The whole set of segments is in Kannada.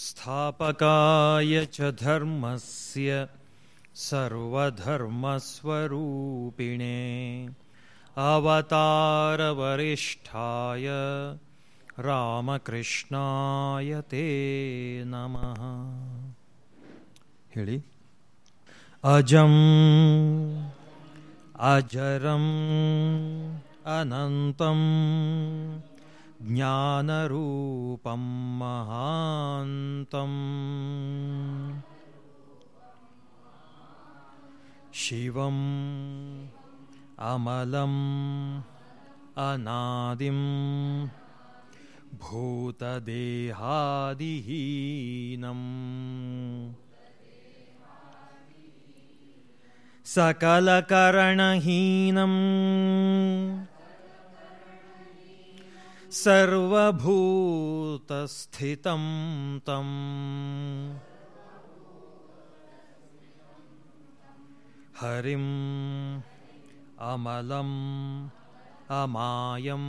संस्थापकाय च धर्मस्य सर्वधर्मस्वरूपिणे अवतारवरिष्ठाय ರಾಮಕೃಷ್ಣಾಯ ತೇ ನಮಃ ಹೇಳಿ ಅಜಂ ಅಜರಂ ಅನಂತಂ ज्ञानरूपं महान्तम्। शिवम् अमलम् अनादिं भूतदेहादिहीनम्। सकलकरणहीनम्। सर्वभूतस्थितं तम् हरिम् अमलम् अमायम्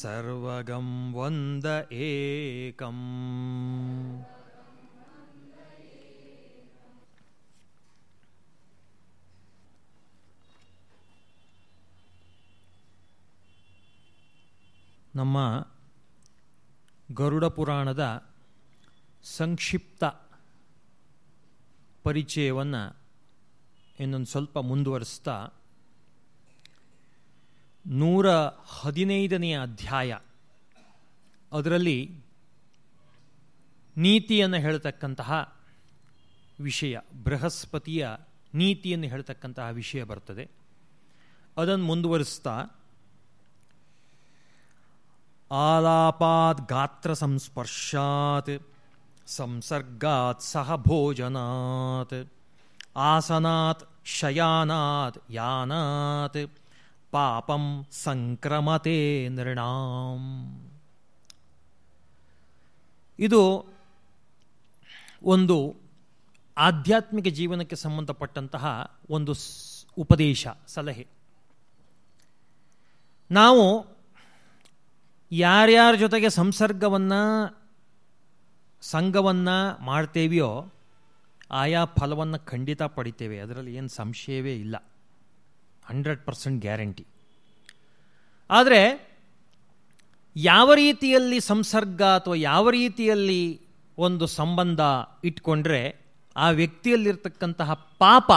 सर्वगं वन्द एकम् ನಮ್ಮ ಗರುಡ ಪುರಾಣದ ಸಂಕ್ಷಿಪ್ತ ಪರಿಚಯವನ್ನು ಇನ್ನೊಂದು ಸ್ವಲ್ಪ ಮುಂದುವರಿಸ್ತಾ, ನೂರ ಹದಿನೈದನೆಯ ಅಧ್ಯಾಯ. ಅದರಲ್ಲಿ ನೀತಿಯನ್ನು ಹೇಳ್ತಕ್ಕಂತಹ ವಿಷಯ, ಬೃಹಸ್ಪತಿಯ ನೀತಿಯನ್ನು ಹೇಳ್ತಕ್ಕಂತಹ ವಿಷಯ ಬರ್ತದೆ. ಅದನ್ನು ಮುಂದುವರಿಸ್ತಾ ಆಲಾಪಾತ್ ಗಾತ್ರ ಸಂಸ್ಪರ್ಶಾತ್ ಸಂಸರ್ಗಾತ್ ಸಹ ಭೋಜನಾತ್ ಆಸನಾತ್ ಶಯಾನಾತ್ ಯಾನಾತ್ ಪಾಪಂ ಸಂಕ್ರಮತೆ ನೃಣಾಂ ಇದು ಒಂದು ಆಧ್ಯಾತ್ಮಿಕ ಜೀವನಕ್ಕೆ ಸಂಬಂಧಪಟ್ಟಂತಹ ಒಂದು ಉಪದೇಶ, ಸಲಹೆ. ನಾವು ಯಾರ್ಯಾರ ಜೊತೆಗೆ ಸಂಸರ್ಗವನ್ನು, ಸಂಘವನ್ನು ಮಾಡ್ತೇವೆಯೋ ಆಯಾ ಫಲವನ್ನು ಖಂಡಿತ ಪಡಿತೇವೆ. ಅದರಲ್ಲಿ ಏನು ಸಂಶಯವೇ ಇಲ್ಲ. Hundred percent guarantee. ಆದರೆ ಯಾವ ರೀತಿಯಲ್ಲಿ ಸಂಸರ್ಗ ಅಥವಾ ಯಾವ ರೀತಿಯಲ್ಲಿ ಒಂದು ಸಂಬಂಧ ಇಟ್ಕೊಂಡ್ರೆ ಆ ವ್ಯಕ್ತಿಯಲ್ಲಿರ್ತಕ್ಕಂತಹ ಪಾಪ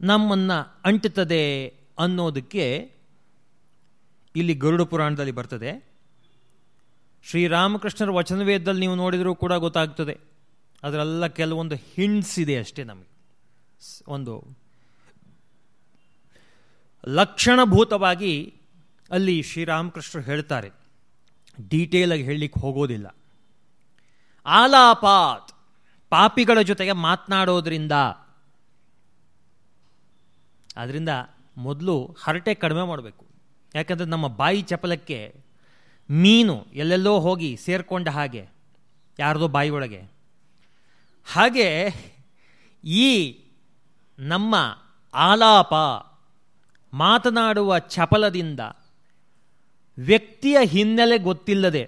ನಮ್ಮನ್ನು ಅಂಟುತ್ತದೆ ಅನ್ನೋದಕ್ಕೆ ಇಲ್ಲಿ ಗರುಡ ಪುರಾಣದಲ್ಲಿ ಬರ್ತದೆ. ಶ್ರೀರಾಮಕೃಷ್ಣರ ವಚನವೇದದಲ್ಲಿ ನೀವು ನೋಡಿದರೂ ಕೂಡ ಗೊತ್ತಾಗ್ತದೆ. ಅದರೆಲ್ಲ ಕೆಲವೊಂದು ಹಿಂಟ್ಸ್ ಇದೆ ಅಷ್ಟೇ ನಮಗೆ. ಒಂದು ಲಕ್ಷಣಭೂತವಾಗಿ ಅಲ್ಲಿ ಶ್ರೀರಾಮಕೃಷ್ಣರು ಹೇಳ್ತಾರೆ. ಡೀಟೇಲಾಗಿ ಹೇಳಲಿಕ್ಕೆ ಹೋಗೋದಿಲ್ಲ. ಆಲಾಪಾತ್, ಪಾಪಿಗಳ ಜೊತೆಗೆ ಮಾತನಾಡೋದ್ರಿಂದ. ಅದರಿಂದ ಮೊದಲು ಹರಟೆ ಕಡಿಮೆ ಮಾಡಬೇಕು. ಯಾಕಂದರೆ ನಮ್ಮ ಬಾಯಿ ಚಪಲಕ್ಕೆ ಮೀನು ಎಲ್ಲೆಲ್ಲೋ ಹೋಗಿ ಸೇರಿಕೊಂಡ ಹಾಗೆ, ಯಾರದೋ ಬಾಯಿಯೊಳಗೆ. ಹಾಗೆ ಈ ನಮ್ಮ ಆಲಾಪ, ಮಾತನಾಡುವ ಚಪಲದಿಂದ ವ್ಯಕ್ತಿಯ ಹಿನ್ನೆಲೆ ಗೊತ್ತಿಲ್ಲದೆ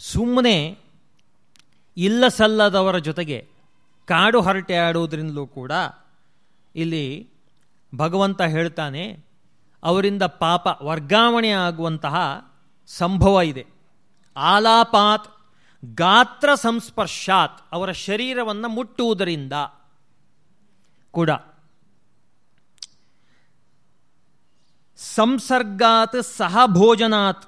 ಸುಮ್ಮನೆ ಇಲ್ಲ ಸಲ್ಲದವರ ಜೊತೆಗೆ ಕಾಡು ಹರಟೆ ಆಡುವುದರಿಂದಲೂ ಕೂಡ ಇಲ್ಲಿ ಭಗವಂತ ಹೇಳ್ತಾನೆ ಅವರಿಂದ ಪಾಪ ವರ್ಗಾವಣೆ ಆಗುವಂತಹ ಸಂಭವ ಇದೆ. ಆಲಾಪಾತ್, ಗಾತ್ರ ಸಂಸ್ಪರ್ಶಾತ್ ಅವರ ಶರೀರವನ್ನು ಮುಟ್ಟುವುದರಿಂದ ಕೂಡ. ಸಂಸರ್ಗಾತ್ ಸಹಭೋಜನಾತ್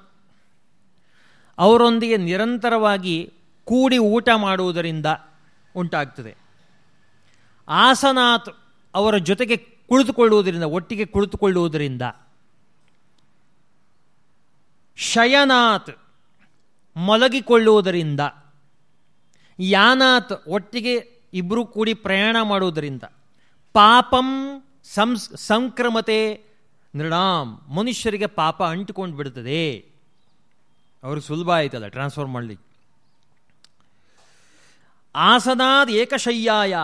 ಅವರೊಂದಿಗೆ ನಿರಂತರವಾಗಿ ಕೂಡಿ ಊಟ ಮಾಡುವುದರಿಂದ ಉಂಟಾಗ್ತದೆ. ಆಸನಾತ್ ಅವರ ಜೊತೆಗೆ ಕುಳಿತುಕೊಳ್ಳುವುದರಿಂದ, ಒಟ್ಟಿಗೆ ಕುಳಿತುಕೊಳ್ಳುವುದರಿಂದ ಶಯನಾತ್ ಮಲಗಿಕೊಳ್ಳುವುದರಿಂದ, ಯಾನಾತ್ ಒಟ್ಟಿಗೆ ಇಬ್ಬರು ಕೂಡಿ ಪ್ರಯಾಣ ಮಾಡುವುದರಿಂದ, ಪಾಪಂ ಸಂಸ್, ಸಂಕ್ರಮತೆ ನೃಣಾಮ್ ಮನುಷ್ಯರಿಗೆ ಪಾಪ ಅಂಟಿಕೊಂಡು ಬಿಡ್ತದೆ ಅವ್ರಿಗೆ ಸುಲಭ ಆಯ್ತಲ್ಲ ಟ್ರಾನ್ಸ್ಫರ್ ಮಾಡಲಿಕ್ಕೆ. ಆಸನಾದ್ ಏಕಶಯ್ಯಾಯ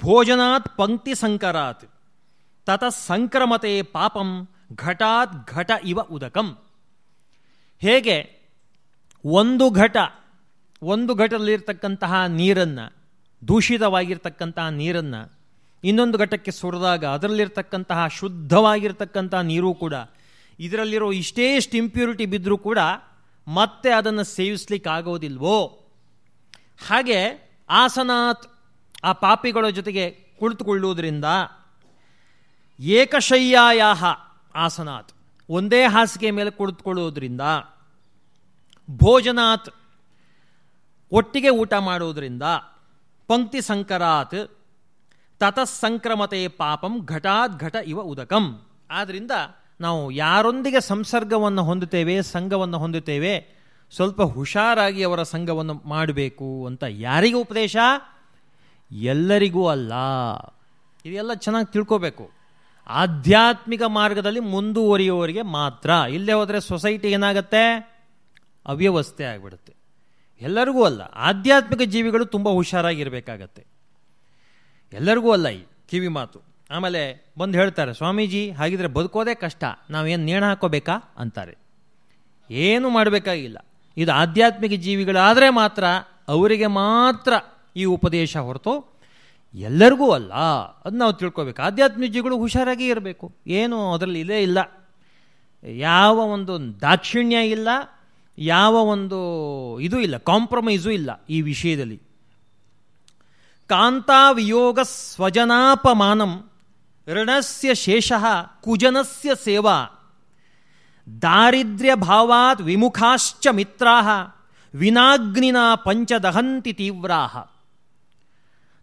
ಭೋಜನಾತ್ ಪಂಕ್ತಿ ಸಂಕರಾತ್, ತತ ಸಂಕ್ರಮತೆ ಪಾಪಂ ಘಟಾತ್ ಘಟ ಇವ ಉದಕಂ. ಹೇಗೆ? ಒಂದು ಘಟ, ಒಂದು ಘಟದಲ್ಲಿರ್ತಕ್ಕಂತಹ ನೀರನ್ನು, ದೂಷಿತವಾಗಿರ್ತಕ್ಕಂತಹ ನೀರನ್ನು, ಇನ್ನೊಂದು ಘಟಕ್ಕೆ ಸುರಿದಾಗ ಅದರಲ್ಲಿರ್ತಕ್ಕಂತಹ ಶುದ್ಧವಾಗಿರ್ತಕ್ಕಂತಹ ನೀರು ಕೂಡ, ಇದರಲ್ಲಿರೋ ಇಷ್ಟೇ ಇಷ್ಟು ಇಂಪ್ಯೂರಿಟಿ ಬಿದ್ದರೂ ಕೂಡ ಮತ್ತೆ ಅದನ್ನು ಸೇವಿಸ್ಲಿಕ್ಕೆ ಆಗೋದಿಲ್ವೋ ಹಾಗೆ ಆಸನಾತ್ ಆ ಪಾಪಿಗಳ ಜೊತೆಗೆ ಕುಳಿತುಕೊಳ್ಳುವುದರಿಂದ ಏಕಶಯ್ಯಾಯಾಹ ಆಸನಾತ್, ಒಂದೇ ಹಾಸಿಗೆ ಮೇಲೆ ಕುಳಿತುಕೊಳ್ಳುವುದರಿಂದ ಭೋಜನಾತ್, ಒಟ್ಟಿಗೆ ಊಟ ಮಾಡುವುದರಿಂದ ಪಂಕ್ತಿ ಸಂಕರಾತ್, ತತಸ್ಸಂಕ್ರಮತೆ ಪಾಪಂ ಘಟಾತ್ ಘಟ ಇವ ಉದಕಂ. ಆದ್ದರಿಂದ ನಾವು ಯಾರೊಂದಿಗೆ ಸಂಸರ್ಗವನ್ನು ಹೊಂದುತ್ತೇವೆ, ಸಂಘವನ್ನು ಹೊಂದುತ್ತೇವೆ, ಸ್ವಲ್ಪ ಹುಷಾರಾಗಿ ಅವರ ಸಂಘವನ್ನು ಮಾಡಬೇಕು ಅಂತ ಯಾರಿಗೂ ಉಪದೇಶ? ಎಲ್ಲರಿಗೂ ಅಲ್ಲ. ಇದೆಲ್ಲ ಚೆನ್ನಾಗಿ ತಿಳ್ಕೋಬೇಕು. ಆಧ್ಯಾತ್ಮಿಕ ಮಾರ್ಗದಲ್ಲಿ ಮುಂದುವರಿಯುವವರಿಗೆ ಮಾತ್ರ. ಇಲ್ಲೇ ಹೋದರೆ ಸೊಸೈಟಿ ಏನಾಗತ್ತೆ? ಅವ್ಯವಸ್ಥೆ ಆಗಿಬಿಡುತ್ತೆ. ಎಲ್ಲರಿಗೂ ಅಲ್ಲ, ಆಧ್ಯಾತ್ಮಿಕ ಜೀವಿಗಳು ತುಂಬ ಹುಷಾರಾಗಿರಬೇಕಾಗತ್ತೆ. ಎಲ್ಲರಿಗೂ ಅಲ್ಲ ಈ ಕಿವಿ ಮಾತು. ಆಮೇಲೆ ಬಂದು ಹೇಳ್ತಾರೆ, ಸ್ವಾಮೀಜಿ, ಹಾಗಿದ್ರೆ ಬದುಕೋದೇ ಕಷ್ಟ, ನಾವೇನು ನೇಣ ಹಾಕೋಬೇಕಾ? ಅಂತಾರೆ. ಏನು ಮಾಡಬೇಕಾಗಿಲ್ಲ. ಇದು ಆಧ್ಯಾತ್ಮಿಕ ಜೀವಿಗಳಾದರೆ ಮಾತ್ರ ಅವರಿಗೆ ಮಾತ್ರ ಈ ಉಪದೇಶ ಹೊರತು ಎಲ್ಲರಿಗೂ ಅಲ್ಲ. ಅದು ನಾವು ತಿಳ್ಕೊಬೇಕು. ಆಧ್ಯಾತ್ಮಿಕ ಜೀವಿಗಳು ಹುಷಾರಾಗಿ ಇರಬೇಕು. ಏನು ಅದರಲ್ಲಿ ಇದೇ ಇಲ್ಲ. ಯಾವ ಒಂದು ದಾಕ್ಷಿಣ್ಯ ಇಲ್ಲ. ಯಾವ ಒಂದು ಇದು ಇಲ್ಲ ಕಾಂಪ್ರಮೈಸು ಇಲ್ಲ ಈ ವಿಷಯದಲ್ಲಿ. ಕಾಂತಾವಿಯೋಗ ಸ್ವಜನಾಪಮಾನಂ ಋಣಸ್ಯ ಶೇಷ ಕುಜನಸ್ಯ ಸೇವಾ ದಾರಿದ್ರ್ಯ ಭಾವಾತ್ ವಿಮುಖಾಶ್ಚ ಮಿತ್ರಾ ವಿನಾಗ್ನಿನ ಪಂಚದಹಂತಿ ತೀವ್ರಾ.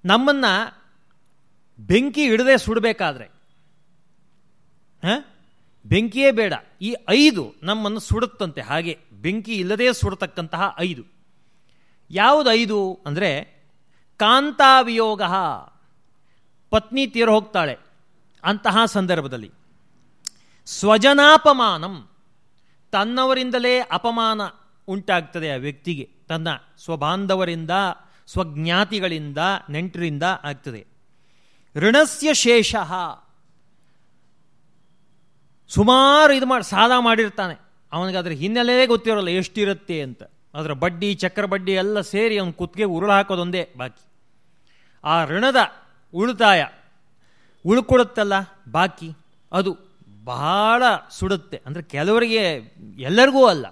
ನಮ್ಮನ್ನು ಬೆಂಕಿ ಹಿಡದೆ ಸುಡಬೇಕಾದ್ರೆ ಬೆಂಕಿಯೇ ಬೇಡ, ಈ ಐದು ನಮ್ಮನ್ನು ಸುಡುತ್ತಂತೆ ಹಾಗೆ. ಬೆಂಕಿ ಇಲ್ಲದೆ ಸುಡತಕ್ಕಂತಹ ಐದು. ಯಾವುದು ಐದು ಅಂದರೆ ಕಾಂತಾವಿಯೋಗ ಪತ್ನಿ ತೀರ ಹೋಗ್ತಾಳೆ ಅಂತಹ ಸಂದರ್ಭದಲ್ಲಿ. ಸ್ವಜನಾಪಮಾನಂ. ತನ್ನವರಿಂದಲೇ ಅಪಮಾನ ಉಂಟಾಗ್ತದೆ ಆ ವ್ಯಕ್ತಿಗೆ. ತನ್ನ ಸ್ವಬಾಂಧವರಿಂದ, ಸ್ವಜ್ಞಾತಿಗಳಿಂದ, ನೆಂಟರಿಂದ ಆಗ್ತದೆ. ಋಣಸ್ಯ ಶೇಷ. ಸುಮಾರು ಇದು ಮಾಡಿ ಸಾಲ ಮಾಡಿರ್ತಾನೆ. ಅವನಿಗೆ ಅದರ ಹಿನ್ನೆಲೆಯೇ ಗೊತ್ತಿರೋಲ್ಲ ಎಷ್ಟಿರುತ್ತೆ ಅಂತ. ಅದರ ಬಡ್ಡಿ, ಚಕ್ರ ಬಡ್ಡಿ ಎಲ್ಲ ಸೇರಿ ಅವನು ಕುತ್ತಿಗೆ ಉರುಳು ಹಾಕೋದೊಂದೇ ಬಾಕಿ. ಆ ಋಣದ ಉಳಿತಾಯ ಉಳ್ಕೊಡುತ್ತಲ್ಲ ಬಾಕಿ. ಅದು ಬಹಳ ಸುಡುತ್ತೆ. ಅಂದರೆ ಕೆಲವರಿಗೆ ಎಲ್ಲರಿಗೂ ಅಲ್ಲ.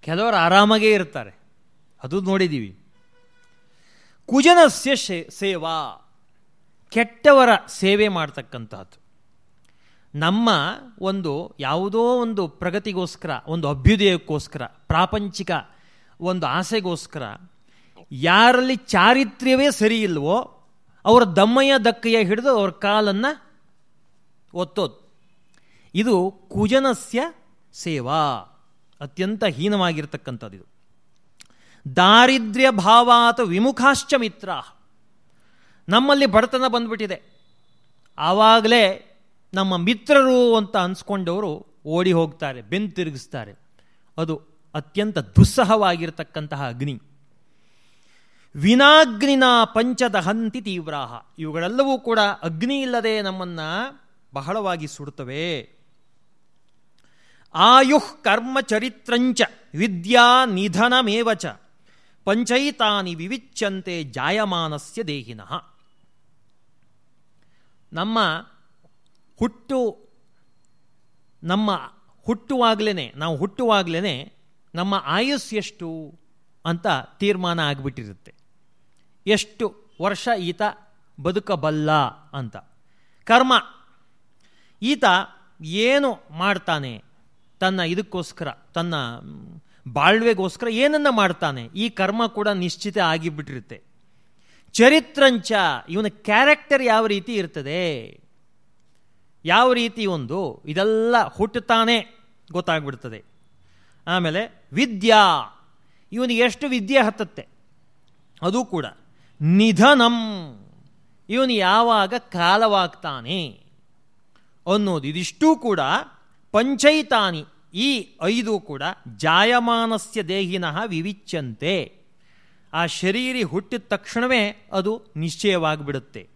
ಕೆಲವರು ಆರಾಮಾಗೇ ಇರ್ತಾರೆ. ಅದು ನೋಡಿದ್ದೀವಿ ಕುಜನಸ್ಯ ಸೇವಾ. ಕೆಟ್ಟವರ ಸೇವೆ ಮಾಡ್ತಕ್ಕಂಥದ್ದು ನಮ್ಮ ಒಂದು ಯಾವುದೋ ಒಂದು ಪ್ರಗತಿಗೋಸ್ಕರ, ಒಂದು ಅಭ್ಯುದಯಕ್ಕೋಸ್ಕರ, ಪ್ರಾಪಂಚಿಕ ಒಂದು ಆಸೆಗೋಸ್ಕರ ಯಾರಲ್ಲಿ ಚಾರಿತ್ರ್ಯವೇ ಸರಿ ಇಲ್ವೋ, ಅವರ ದಮ್ಮಯ್ಯ ದಕ್ಕಯ್ಯ ಹಿಡಿದು ಅವ್ರ ಕಾಲನ್ನು ಒತ್ತೋದು. ಇದು ಕುಜನಸ್ಯ ಸೇವಾ. ಅತ್ಯಂತ ಹೀನವಾಗಿರ್ತಕ್ಕಂಥದ್ದು ಇದು ದಾರಿದ್ರ್ಯ ಭಾವಾತ ವಿಮುಖಾಶ್ಚ ಮಿತ್ರ. ನಮ್ಮಲ್ಲಿ ಬಡತನ ಬಂದ್ಬಿಟ್ಟಿದೆ. ಆವಾಗಲೇ ನಮ್ಮ ಮಿತ್ರರು ಅಂತ ಅನ್ಸ್ಕೊಂಡವರು ಓಡಿ ಹೋಗ್ತಾರೆ ಬೆನ್ ತಿರುಗಿಸ್ತಾರೆ. ಅದು ಅತ್ಯಂತ ದುಸ್ಸಹವಾಗಿರತಕ್ಕಂತಹ ಅಗ್ನಿ. ವಿನಾಗ್ನಿನ ಪಂಚದಹಂತಿ ತೀವ್ರಾಹ. ಇವುಗಳೆಲ್ಲವೂ ಕೂಡ ಅಗ್ನಿ ಇಲ್ಲದೆ ನಮ್ಮನ್ನ ಬಹಳವಾಗಿ ಸುಡುತ್ತವೆ. ಆಯುಃ ಕರ್ಮ ಚರಿತ್ರಂಚ, ವಿದ್ಯಾ ನಿಧನಮೇವಚ, ಪಂಚೈತಾನಿ ವಿವಿಚ್ಯಂತೆ ಜಾಯಮಾನಸ್ಯ ದೇಹಿನಃ. ನಮ್ಮ ಹುಟ್ಟು ನಮ್ಮ ಹುಟ್ಟುವಾಗಲೇ ನಾವು ಹುಟ್ಟುವಾಗಲೇ ನಮ್ಮ ಆಯುಸ್ ಎಷ್ಟು ಅಂತ ತೀರ್ಮಾನ ಆಗಿಬಿಟ್ಟಿರುತ್ತೆ. ಎಷ್ಟು ವರ್ಷ ಈತ ಬದುಕಬಲ್ಲ ಅಂತ. ಕರ್ಮ. ಈತ ಏನು ಮಾಡ್ತಾನೆ? ತನ್ನ ಇದಕ್ಕೋಸ್ಕರ, ತನ್ನ ಬಾಳ್ವೆಗೋಸ್ಕರ ಏನನ್ನ ಮಾಡ್ತಾನೆ? ಈ ಕರ್ಮ ಕೂಡ ನಿಶ್ಚಿತ ಆಗಿಬಿಟ್ಟಿರುತ್ತೆ. ಚರಿತ್ರಂಚ, ಇವನ ಕ್ಯಾರೆಕ್ಟರ್ ಯಾವ ರೀತಿ ಇರ್ತದೆ? ಯಾವ ರೀತಿ ಒಂದು ಇದೆಲ್ಲ ಹುಟ್ಟುತ್ತಾನೆ ಗೊತ್ತಾಗ್ಬಿಡ್ತದೆ. ಆಮೇಲೆ ವಿದ್ಯಾ, ಇವನಿಗೆ ಎಷ್ಟು ವಿದ್ಯೆ ಹತ್ತತ್ತೆ? ಅದು ಕೂಡ ನಿಧನಂ. ಇವನು ಯಾವಾಗ ಕಾಲವಾಗ್ತಾನೆ ಅನ್ನೋದು. ಇದಿಷ್ಟೂ ಕೂಡ ಪಂಚೈತಾನಿ, ಈ ಐದು ಕೂಡ ಜಾಯಮಾನಸ್ಯ ದೇಹಿನಃ ವಿವಿಚ್ಯಂತೆ. ಆ ಶರೀರಿ ಹುಟ್ಟಿದ ತಕ್ಷಣವೇ ಅದು ನಿಶ್ಚಯವಾಗಿಬಿಡುತ್ತೆ.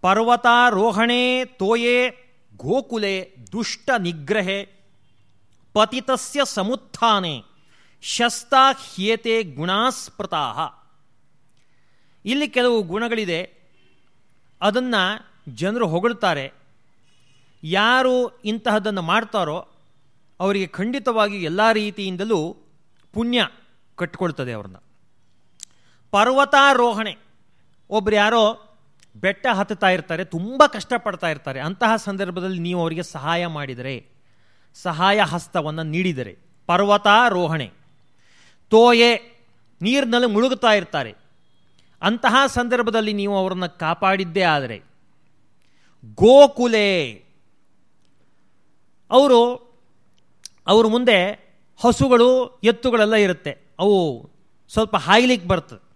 ಪರ್ವತಾರೋಹಣೆ ತೋಯೆ ಗೋಕುಲೆ ದುಷ್ಟ ನಿಗ್ರಹೆ ಪತಿತಸ್ಯ ಸಮುತ್ಥಾನೆ ಶಸ್ತಾ ಹ್ಯೇತೆ ಗುಣಾಸ್ಪೃತಾ ಇಲ್ಲಿ ಕೆಲವು ಗುಣಗಳಿದೆ. ಅದನ್ನು ಜನರು ಹೊಗಳ್ತಾರೆ. ಯಾರು ಇಂತಹದ್ದನ್ನು ಮಾಡ್ತಾರೋ ಅವರಿಗೆ ಖಂಡಿತವಾಗಿ ಎಲ್ಲ ರೀತಿಯಿಂದಲೂ ಪುಣ್ಯ ಕಟ್ಕೊಳ್ತದೆ ಅವ್ರನ್ನ. ಪರ್ವತಾರೋಹಣೆ. ಒಬ್ರು ಯಾರೋ ಬೆಟ್ಟ ಹತ್ತುತ್ತಾ ಇರ್ತಾರೆ, ತುಂಬ ಕಷ್ಟಪಡ್ತಾ ಇರ್ತಾರೆ. ಅಂತಹ ಸಂದರ್ಭದಲ್ಲಿ ನೀವು ಅವರಿಗೆ ಸಹಾಯ ಮಾಡಿದರೆ, ಸಹಾಯ ಹಸ್ತವನ್ನು ನೀಡಿದರೆ. ಪರ್ವತಾರೋಹಣೆ ತೋಯೆ, ನೀರಿನಲ್ಲಿ ಮುಳುಗುತ್ತಾ ಇರ್ತಾರೆ. ಅಂತಹ ಸಂದರ್ಭದಲ್ಲಿ ನೀವು ಅವರನ್ನು ಕಾಪಾಡಿದ್ದೇ ಆದರೆ, ಗೋಕುಲೆ. ಅವರು, ಅವ್ರ ಮುಂದೆ ಹಸುಗಳು, ಎತ್ತುಗಳೆಲ್ಲ ಇರುತ್ತೆ. ಅವು ಸ್ವಲ್ಪ ಹಾಯ್ಲಿಕ್ಕೆ ಬರ್ತದೆ.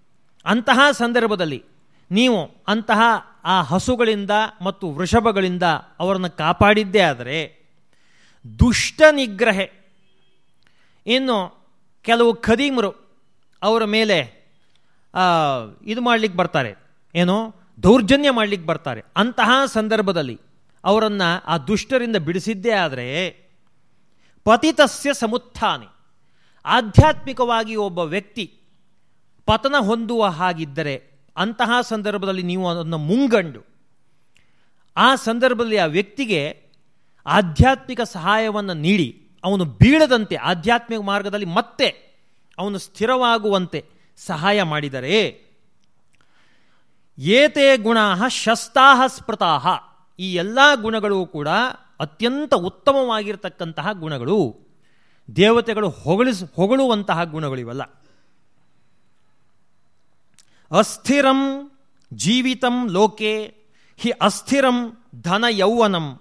ಅಂತಹ ಸಂದರ್ಭದಲ್ಲಿ ನೀವು ಅಂತಹ ಆ ಹಸುಗಳಿಂದ ಮತ್ತು ವೃಷಭಗಳಿಂದ ಅವರನ್ನು ಕಾಪಾಡಿದ್ದೇ ಆದರೆ ದುಷ್ಟ ನಿಗ್ರಹೆ. ಇನ್ನು ಕೆಲವು ಖದೀಮರು ಅವರ ಮೇಲೆ ಇದು ಮಾಡಲಿಕ್ಕೆ ಬರ್ತಾರೆ. ಏನು? ದೌರ್ಜನ್ಯ ಮಾಡಲಿಕ್ಕೆ ಬರ್ತಾರೆ. ಅಂತಹ ಸಂದರ್ಭದಲ್ಲಿ ಅವರನ್ನು ಆ ದುಷ್ಟರಿಂದ ಬಿಡಿಸಿದ್ದೇ ಆದರೆ ಪತಿತಸ್ಯ ಸಮುತ್ಥಾನೆ. ಆಧ್ಯಾತ್ಮಿಕವಾಗಿ ಒಬ್ಬ ವ್ಯಕ್ತಿ ಪತನ ಹೊಂದುವ ಹಾಗಿದ್ದರೆ ಅಂತಹ ಸಂದರ್ಭದಲ್ಲಿ ನೀವು ಅದನ್ನು ಮುಂಗಂಡು. ಆ ಸಂದರ್ಭದಲ್ಲಿ ಆ ವ್ಯಕ್ತಿಗೆ ಆಧ್ಯಾತ್ಮಿಕ ಸಹಾಯವನ್ನು ನೀಡಿ. ಅವನು ಬೀಳದಂತೆ ಆಧ್ಯಾತ್ಮಿಕ ಮಾರ್ಗದಲ್ಲಿ ಮತ್ತೆ ಅವನು ಸ್ಥಿರವಾಗುವಂತೆ ಸಹಾಯ ಮಾಡಿದರೆ. ಏತೆ ಗುಣ ಶಸ್ತಾಹ ಸ್ಮೃತಾಹ. ಈ ಎಲ್ಲ ಗುಣಗಳು ಕೂಡ ಅತ್ಯಂತ ಉತ್ತಮವಾಗಿರ್ತಕ್ಕಂತಹ ಗುಣಗಳು. ದೇವತೆಗಳು ಹೊಗಳಿಸ್ ಹೊಗಳುವಂತಹ ಗುಣಗಳಿವಲ್ಲ. ಅಸ್ಥಿರಂ ಜೀವಿತಂ ಲೋಕೆ ಹಿ ಅಸ್ಥಿರಂ ಧನ ಯೌವನಂ.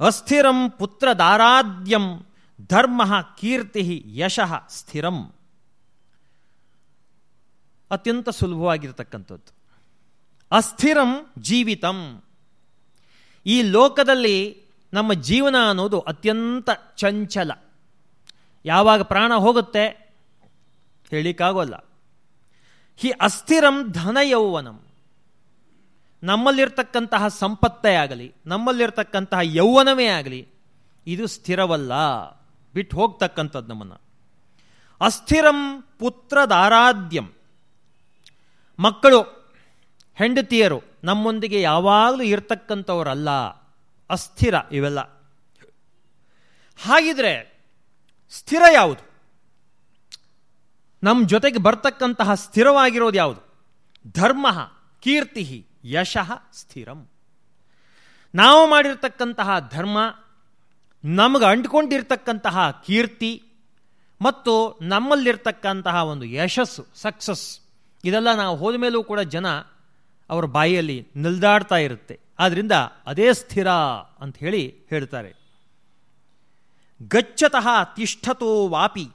ಅಸ್ಥಿರಂ ಪುತ್ರದಾರಾದ್ಯಂ ಧರ್ಮ ಕೀರ್ತಿ ಯಶಃ ಸ್ಥಿರಂ. ಅತ್ಯಂತ ಸುಲಭವಾಗಿರ್ತಕ್ಕಂಥದ್ದು. ಅಸ್ಥಿರಂ ಜೀವಿತಂ. ಈ ಲೋಕದಲ್ಲಿ ನಮ್ಮ ಜೀವನ ಅನ್ನೋದು ಅತ್ಯಂತ ಚಂಚಲ. ಯಾವಾಗ ಪ್ರಾಣ ಹೋಗುತ್ತೆ ಹೇಳಿಕ್ಕಾಗೋಲ್ಲ ಹಿ ಅಸ್ಥಿರಂ ಧನ ಯೌವನಂ ನಮ್ಮಲ್ಲಿರ್ತಕ್ಕಂತಹ ಸಂಪತ್ತೇ ಆಗಲಿ, ನಮ್ಮಲ್ಲಿರ್ತಕ್ಕಂತಹ ಯೌವನವೇ ಆಗಲಿ, ಇದು ಸ್ಥಿರವಲ್ಲ. ಬಿಟ್ಟು ಹೋಗ್ತಕ್ಕಂಥದ್ದು ನಮ್ಮನ್ನು. ಅಸ್ಥಿರಂ ಪುತ್ರದಾರಾಧ್ಯಂ. ಮಕ್ಕಳು, ಹೆಂಡತಿಯರು ನಮ್ಮೊಂದಿಗೆ ಯಾವಾಗಲೂ ಇರ್ತಕ್ಕಂಥವರಲ್ಲ. ಅಸ್ಥಿರ ಇವೆಲ್ಲ. ಹಾಗಿದ್ರೆ ಸ್ಥಿರ ಯಾವುದು? ನಮ್ಮ ಜೊತೆಗೆ ಬರ್ತಕ್ಕಂತಹ ಸ್ಥಿರವಾಗಿರೋದು ಯಾವುದು? ಧರ್ಮ, ಕೀರ್ತಿ, ಯಶಃ, ಸ್ಥಿರಂ. ನಾವು ಮಾಡಿರ್ತಕ್ಕಂತಹ ಧರ್ಮ, ನಮಗೆ ಅಂಟ್ಕೊಂಡಿರ್ತಕ್ಕಂತಹ ಕೀರ್ತಿ, ಮತ್ತು ನಮ್ಮಲ್ಲಿರ್ತಕ್ಕಂತಹ ಒಂದು ಯಶಸ್ಸು ಸಕ್ಸಸ್ ಇದೆಲ್ಲ ನಾವು ಹೋದ ಮೇಲೂ ಕೂಡ ಜನ ಅವರ ಬಾಯಿಯಲ್ಲಿ ನಿಲ್ದಾಡ್ತಾ ಇರುತ್ತೆ. ಆದ್ದರಿಂದ ಅದೇ ಸ್ಥಿರ ಅಂತ ಹೇಳಿ ಹೇಳ್ತಾರೆ. ಗಚ್ಚತಃ ತಿಷ್ಠತೋ ವಾಪಿ.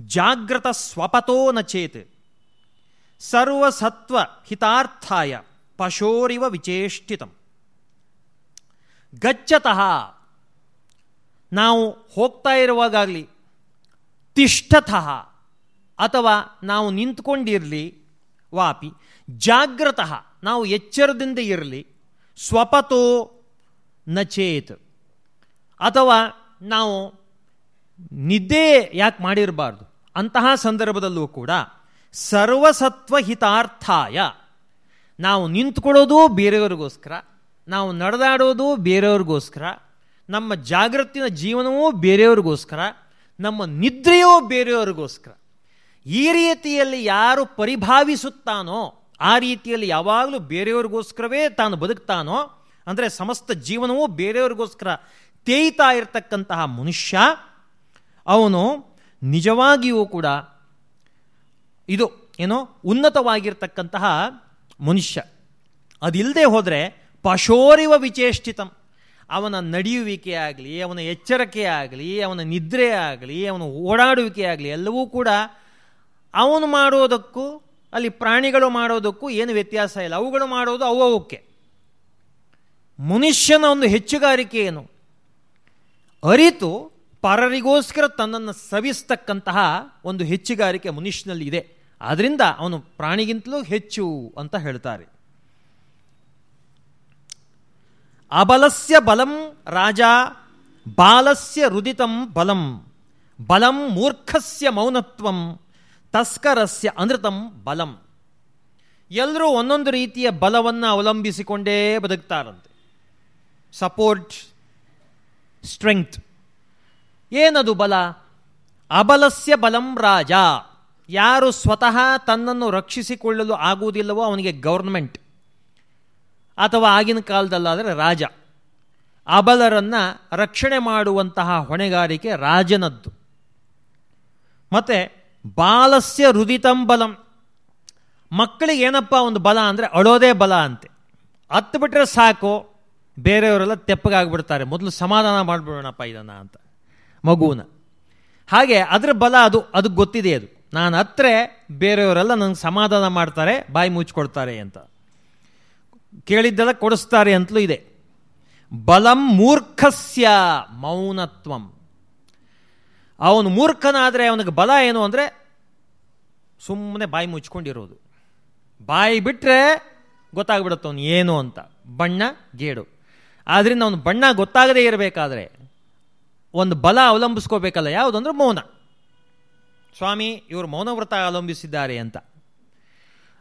ಜಾಗ್ರತ ಸ್ವಪತೋ ನಚೇತ್ ಚೇತ್. ಸರ್ವಸತ್ವ ಹಿತಾರ್ಥಾಯ ಪಶೋರಿವ ವಿಚೇಷ್ಟಿತಂ. ಗಚ್ಚತಃ ನಾವು ಹೋಗ್ತಾ ಇರುವಾಗಲಿ ತಿಷ್ಠತಃ ಅಥವಾ ನಾವು ನಿಂತ್ಕೊಂಡಿರಲಿ ವಾಪಿ ಜಾಗ್ರತಃ ನಾವು ಎಚ್ಚರದಿಂದ ಇರಲಿ ಸ್ವಪತೋ ನಚೇತ್ ಅಥವಾ ನಾವು ನಿದ್ದೆ ಯಾಕೆ ಮಾಡಿರಬಾರ್ದು? ಅಂತಹ ಸಂದರ್ಭದಲ್ಲೂ ಕೂಡ ಸರ್ವಸತ್ವ ಹಿತಾರ್ಥಾಯ ನಾವು ನಿಂತ್ಕೊಳ್ಳೋದು ಬೇರೆಯವ್ರಿಗೋಸ್ಕರ, ನಾವು ನಡೆದಾಡೋದು ಬೇರೆಯವ್ರಿಗೋಸ್ಕರ, ನಮ್ಮ ಜಾಗೃತಿನ ಜೀವನವೂ ಬೇರೆಯವ್ರಿಗೋಸ್ಕರ, ನಮ್ಮ ನಿದ್ರೆಯೋ ಬೇರೆಯವ್ರಿಗೋಸ್ಕರ. ಈ ರೀತಿಯಲ್ಲಿ ಯಾರು ಪರಿಭಾವಿಸುತ್ತಾನೋ, ಆ ರೀತಿಯಲ್ಲಿ ಯಾವಾಗಲೂ ಬೇರೆಯವ್ರಿಗೋಸ್ಕರವೇ ತಾನು ಬದುಕ್ತಾನೋ, ಅಂದರೆ ಸಮಸ್ತ ಜೀವನವೂ ಬೇರೆಯವ್ರಿಗೋಸ್ಕರ ತೇಯ್ತಾ ಇರತಕ್ಕಂತಹ ಮನುಷ್ಯ, ಅವನು ನಿಜವಾಗಿಯೂ ಕೂಡ ಇದು ಏನೋ ಉನ್ನತವಾಗಿರ್ತಕ್ಕಂತಹ ಮನುಷ್ಯ. ಅದಿಲ್ಲದೆ ಹೋದರೆ ಪಶೋರಿವ ವಿಚೇಷ್ಟಿತಂ. ಅವನ ನಡೆಯುವಿಕೆ ಆಗಲಿ ಅವನ ಎಚ್ಚರಿಕೆ ಆಗಲಿ ಅವನ ನಿದ್ರೆ ಆಗಲಿ ಅವನ ಓಡಾಡುವಿಕೆ ಆಗಲಿ ಎಲ್ಲವೂ ಕೂಡ ಅವನು ಮಾಡೋದಕ್ಕೂ, ಅಲ್ಲಿ ಪ್ರಾಣಿಗಳು ಮಾಡೋದಕ್ಕೂ ಏನು ವ್ಯತ್ಯಾಸ ಇಲ್ಲ. ಅವುಗಳು ಮಾಡೋದು ಅವಕ್ಕೆ ಮನುಷ್ಯನ ಒಂದು ಹೆಚ್ಚುಗಾರಿಕೆ ಏನು? ಅರಿತು ಪರರಿಗೋಸ್ಕರ ತನ್ನನ್ನು ಸವಿಸ್ತಕ್ಕಂತಹ ಒಂದು ಹೆಚ್ಚುಗಾರಿಕೆ ಮನುಷ್ಯನಲ್ಲಿ ಇದೆ. ಆದ್ದರಿಂದ ಅವನು ಪ್ರಾಣಿಗಿಂತಲೂ ಹೆಚ್ಚು ಅಂತ ಹೇಳ್ತಾರೆ. ಅಬಲಸ್ಯ ಬಲಂ ರಾಜ, ಬಾಲಸ್ಯ ರುದಿತಂ ಬಲಂ ಬಲಂ ಮೂರ್ಖಸ್ಯ ಮೌನತ್ವಂ, ತಸ್ಕರಸ್ಯ ಅನೃತಂ ಬಲಂ. ಎಲ್ಲರೂ ಒಂದೊಂದು ರೀತಿಯ ಬಲವನ್ನು ಅವಲಂಬಿಸಿಕೊಂಡೇ ಬದುಕ್ತಾರಂತೆ. Support, strength. ಏನದು ಬಲ? ಅಬಲಸ್ಯ ಬಲಂ ರಾಜ. ಯಾರು ಸ್ವತಃ ತನ್ನನ್ನು ರಕ್ಷಿಸಿಕೊಳ್ಳಲು ಆಗುವುದಿಲ್ಲವೋ ಅವನಿಗೆ ಗೌರ್ಮೆಂಟ್. ಅಥವಾ ಆಗಿನ ಕಾಲದಲ್ಲಾದರೆ ರಾಜ. ಅಬಲರನ್ನು ರಕ್ಷಣೆ ಮಾಡುವಂತಹ ಹೊಣೆಗಾರಿಕೆ ರಾಜನದ್ದು. ಮತ್ತು ಬಾಲಸ್ಯ ರುದಿತಂ ಬಲಂ. ಮಕ್ಕಳಿಗೆ ಏನಪ್ಪ ಒಂದು ಬಲ ಅಂದರೆ ಅಳೋದೇ ಬಲ ಅಂತೆ. ಹತ್ತು ಬಿಟ್ಟರೆ ಸಾಕು, ಬೇರೆಯವರೆಲ್ಲ ತೆಪ್ಪಗಾಗ್ಬಿಡ್ತಾರೆ. ಮೊದಲು ಸಮಾಧಾನ ಮಾಡಿಬಿಡೋಣಪ್ಪ ಇದನ್ನು ಅಂತ. ಮಗುವನ್ನ ಹಾಗೆ ಅದರ ಬಲ ಅದು ಅದು ಗೊತ್ತಿದೆ ಅದು. ನಾನು ಹತ್ರೆ ಬೇರೆಯವರೆಲ್ಲ ನನಗೆ ಸಮಾಧಾನ ಮಾಡ್ತಾರೆ, ಬಾಯಿ ಮುಚ್ಕೊಡ್ತಾರೆ ಅಂತ. ಕೇಳಿದ್ದೆಲ್ಲ ಕೊಡಿಸ್ತಾರೆ ಅಂತಲೂ ಇದೆ. ಬಲಂ ಮೂರ್ಖಸ್ಯ ಮೌನತ್ವಂ. ಅವನು ಮೂರ್ಖನಾದರೆ ಅವನಿಗೆ ಬಲ ಏನು ಅಂದರೆ ಸುಮ್ಮನೆ ಬಾಯಿ ಮುಚ್ಕೊಂಡಿರೋದು. ಬಾಯಿ ಬಿಟ್ಟರೆ ಗೊತ್ತಾಗ್ಬಿಡುತ್ತೆ ಅವನು ಏನು ಅಂತ. ಬಣ್ಣ, ಗೇಡು. ಆದ್ದರಿಂದ ಅವನು ಬಣ್ಣ ಗೊತ್ತಾಗದೇ ಇರಬೇಕಾದ್ರೆ ಒಂದು ಬಲ ಅವಲಂಬಿಸ್ಕೋಬೇಕಲ್ಲ, ಯಾವುದಂದ್ರೆ ಮೌನ. ಸ್ವಾಮಿ, ಇವರು ಮೌನವ್ರತ ಅವಲಂಬಿಸಿದ್ದಾರೆ ಅಂತ.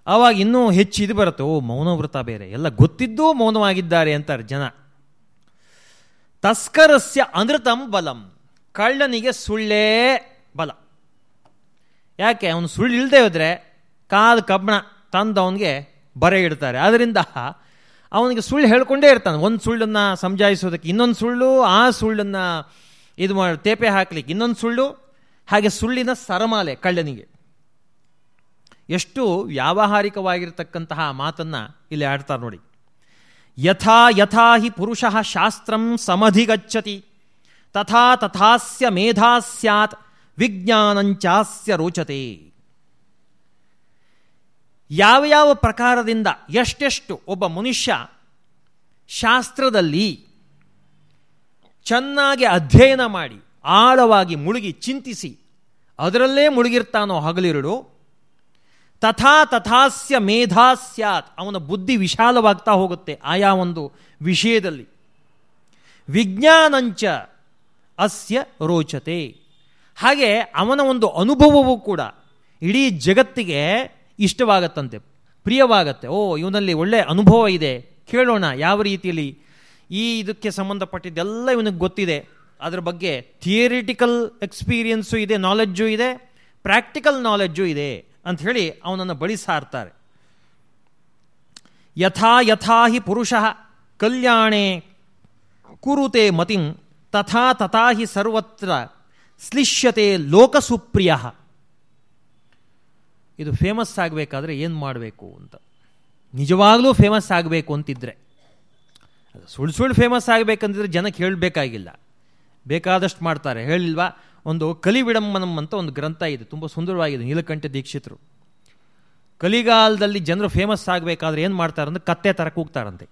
ಆವಾಗ ಇನ್ನೂ ಹೆಚ್ಚು ಇದು ಬರುತ್ತೆ, ಓ, ಮೌನವ್ರತ ಬೇರೆ. ಎಲ್ಲ ಗೊತ್ತಿದ್ದೂ ಮೌನವಾಗಿದ್ದಾರೆ ಅಂತಾರೆ ಜನ. ತಸ್ಕರಸ್ಯ ಅನೃತಂ ಬಲಂ. ಕಳ್ಳನಿಗೆ ಸುಳ್ಳೇ ಬಲ. ಯಾಕೆ, ಅವನು ಸುಳ್ಳು ಇಲ್ಲದೆ ಹೋದರೆ ಕಾದ ಕಬ್ಬಣ ತಂದು ಅವನಿಗೆ ಬರೆ ಇಡ್ತಾರೆ. ಅದರಿಂದ ಅವನಿಗೆ ಸುಳ್ಳು ಹೇಳ್ಕೊಂಡೇ ಇರ್ತಾನೆ. ಒಂದು ಸುಳ್ಳನ್ನು ಸಂಜಾಯಿಸೋದಕ್ಕೆ ಇನ್ನೊಂದು ಸುಳ್ಳು, ಆ ಸುಳ್ಳನ್ನು ಇದು ಮಾಡಿ ತೇಪೆ ಹಾಕ್ಲಿಕ್ಕೆ. ಇನ್ನೊಂದು ಸುಳ್ಳು, ಹಾಗೆ ಸುಳ್ಳಿನ ಸರಮಾಲೆ ಕಳ್ಳನಿಗೆ. ಎಷ್ಟು ವ್ಯಾವಹಾರಿಕವಾಗಿರ್ತಕ್ಕಂತಹ ಮಾತನ್ನು ಇಲ್ಲಿ ಆಡ್ತಾರೆ ನೋಡಿ. ಯಥಾ ಯಥಾ ಹಿ ಪುರುಷ ಶಾಸ್ತ್ರಂ ಸಮಧಿಗಚ್ಚತಿ. ತಥಾ ತಥಾಸ್ಯ ಮೇಧಾ ಸ್ಯಾತ್, ವಿಜ್ಞಾನಂಚಾಸ್ಯ ರೋಚತೆ. ಯಾವ ಯಾವ ಪ್ರಕಾರದಿಂದ ಎಷ್ಟೆಷ್ಟು ಒಬ್ಬ ಮನುಷ್ಯ ಶಾಸ್ತ್ರದಲ್ಲಿ ಚೆನ್ನಾಗಿ ಅಧ್ಯಯನ ಮಾಡಿ, ಆಳವಾಗಿ ಮುಳುಗಿ ಚಿಂತಿಸಿ, ಅದರಲ್ಲೇ ಮುಳುಗಿರ್ತಾನೋ ಹಗಲಿರುಳು. ತಥಾ ತಥಾಸ್ಯ ಮೇಧಾ ಸ್ಯಾತ್. ಅವನ ಬುದ್ಧಿ ವಿಶಾಲವಾಗ್ತಾ ಹೋಗುತ್ತೆ ಆಯಾ ಒಂದು ವಿಷಯದಲ್ಲಿ. ವಿಜ್ಞಾನಂಚ ಅಸ್ಯ ರೋಚತೆ. ಹಾಗೆ ಅವನ ಒಂದು ಅನುಭವವೂ ಕೂಡ ಇಡೀ ಜಗತ್ತಿಗೆ ಇಷ್ಟವಾಗತ್ತಂತೆ, ಪ್ರಿಯವಾಗತ್ತೆ. ಓ, ಇವನಲ್ಲಿ ಒಳ್ಳೆಯ ಅನುಭವ ಇದೆ. ಕೇಳೋಣ ಯಾವ ರೀತಿಯಲ್ಲಿ ಈ ಇದಕ್ಕೆ ಸಂಬಂಧಪಟ್ಟಿದ್ದೆಲ್ಲ ಇವನಿಗೆ ಗೊತ್ತಿದೆ. ಅದರ ಬಗ್ಗೆ ಥಿಯರಿಟಿಕಲ್ ಎಕ್ಸ್ಪೀರಿಯನ್ಸು ಇದೆ ನಾಲೆಡ್ಜು ಇದೆ ಪ್ರಾಕ್ಟಿಕಲ್ ನಾಲೆಡ್ಜು ಇದೆ ಅಂತ ಹೇಳಿ ಅವನನ್ನು ಬಳಿ ಸಾರ್ತಾರೆ. ಯಥಾ ಯಥಾ ಹಿ ಪುರುಷ ಕಲ್ಯಾಣೆ ಕುರುತೆ ಮತಿಂ, ತಥಾ ತಥಾ ಹಿ ಸರ್ವತ್ರ ಸ್ಲಿಷ್ಯತೆ ಲೋಕಸುಪ್ರಿಯ. ಇದು ಫೇಮಸ್ ಆಗಬೇಕಾದ್ರೆ ಏನು ಮಾಡಬೇಕು ಅಂತ. ನಿಜವಾಗಲೂ ಫೇಮಸ್ ಆಗಬೇಕು ಅಂತಿದ್ರೆ. ಸುಳ್ಳು ಸುಳ್ಳು ಫೇಮಸ್ ಆಗಬೇಕಂದಿದ್ರೆ ಜನಕ್ಕೆ ಹೇಳಬೇಕಾಗಿಲ್ಲ ಬೇಕಾದಷ್ಟು ಮಾಡ್ತಾರೆ. ಹೇಳಿಲ್ವಾ? ಒಂದು ಕಲಿವಿಡಂಬನಂ ಅಂತ ಒಂದು ಗ್ರಂಥ ಇದೆ. ತುಂಬ ಸುಂದರವಾಗಿದೆ. ನೀಲಕಂಠ ದೀಕ್ಷಿತರು. ಕಲಿಗಾಲದಲ್ಲಿ ಜನರು ಫೇಮಸ್ ಆಗಬೇಕಾದ್ರೆ ಏನು ಮಾಡ್ತಾರೆ ಅಂದ್ರೆ ಕತ್ತೆ ಥರ ಕೂಗ್ತಾರಂತೆ.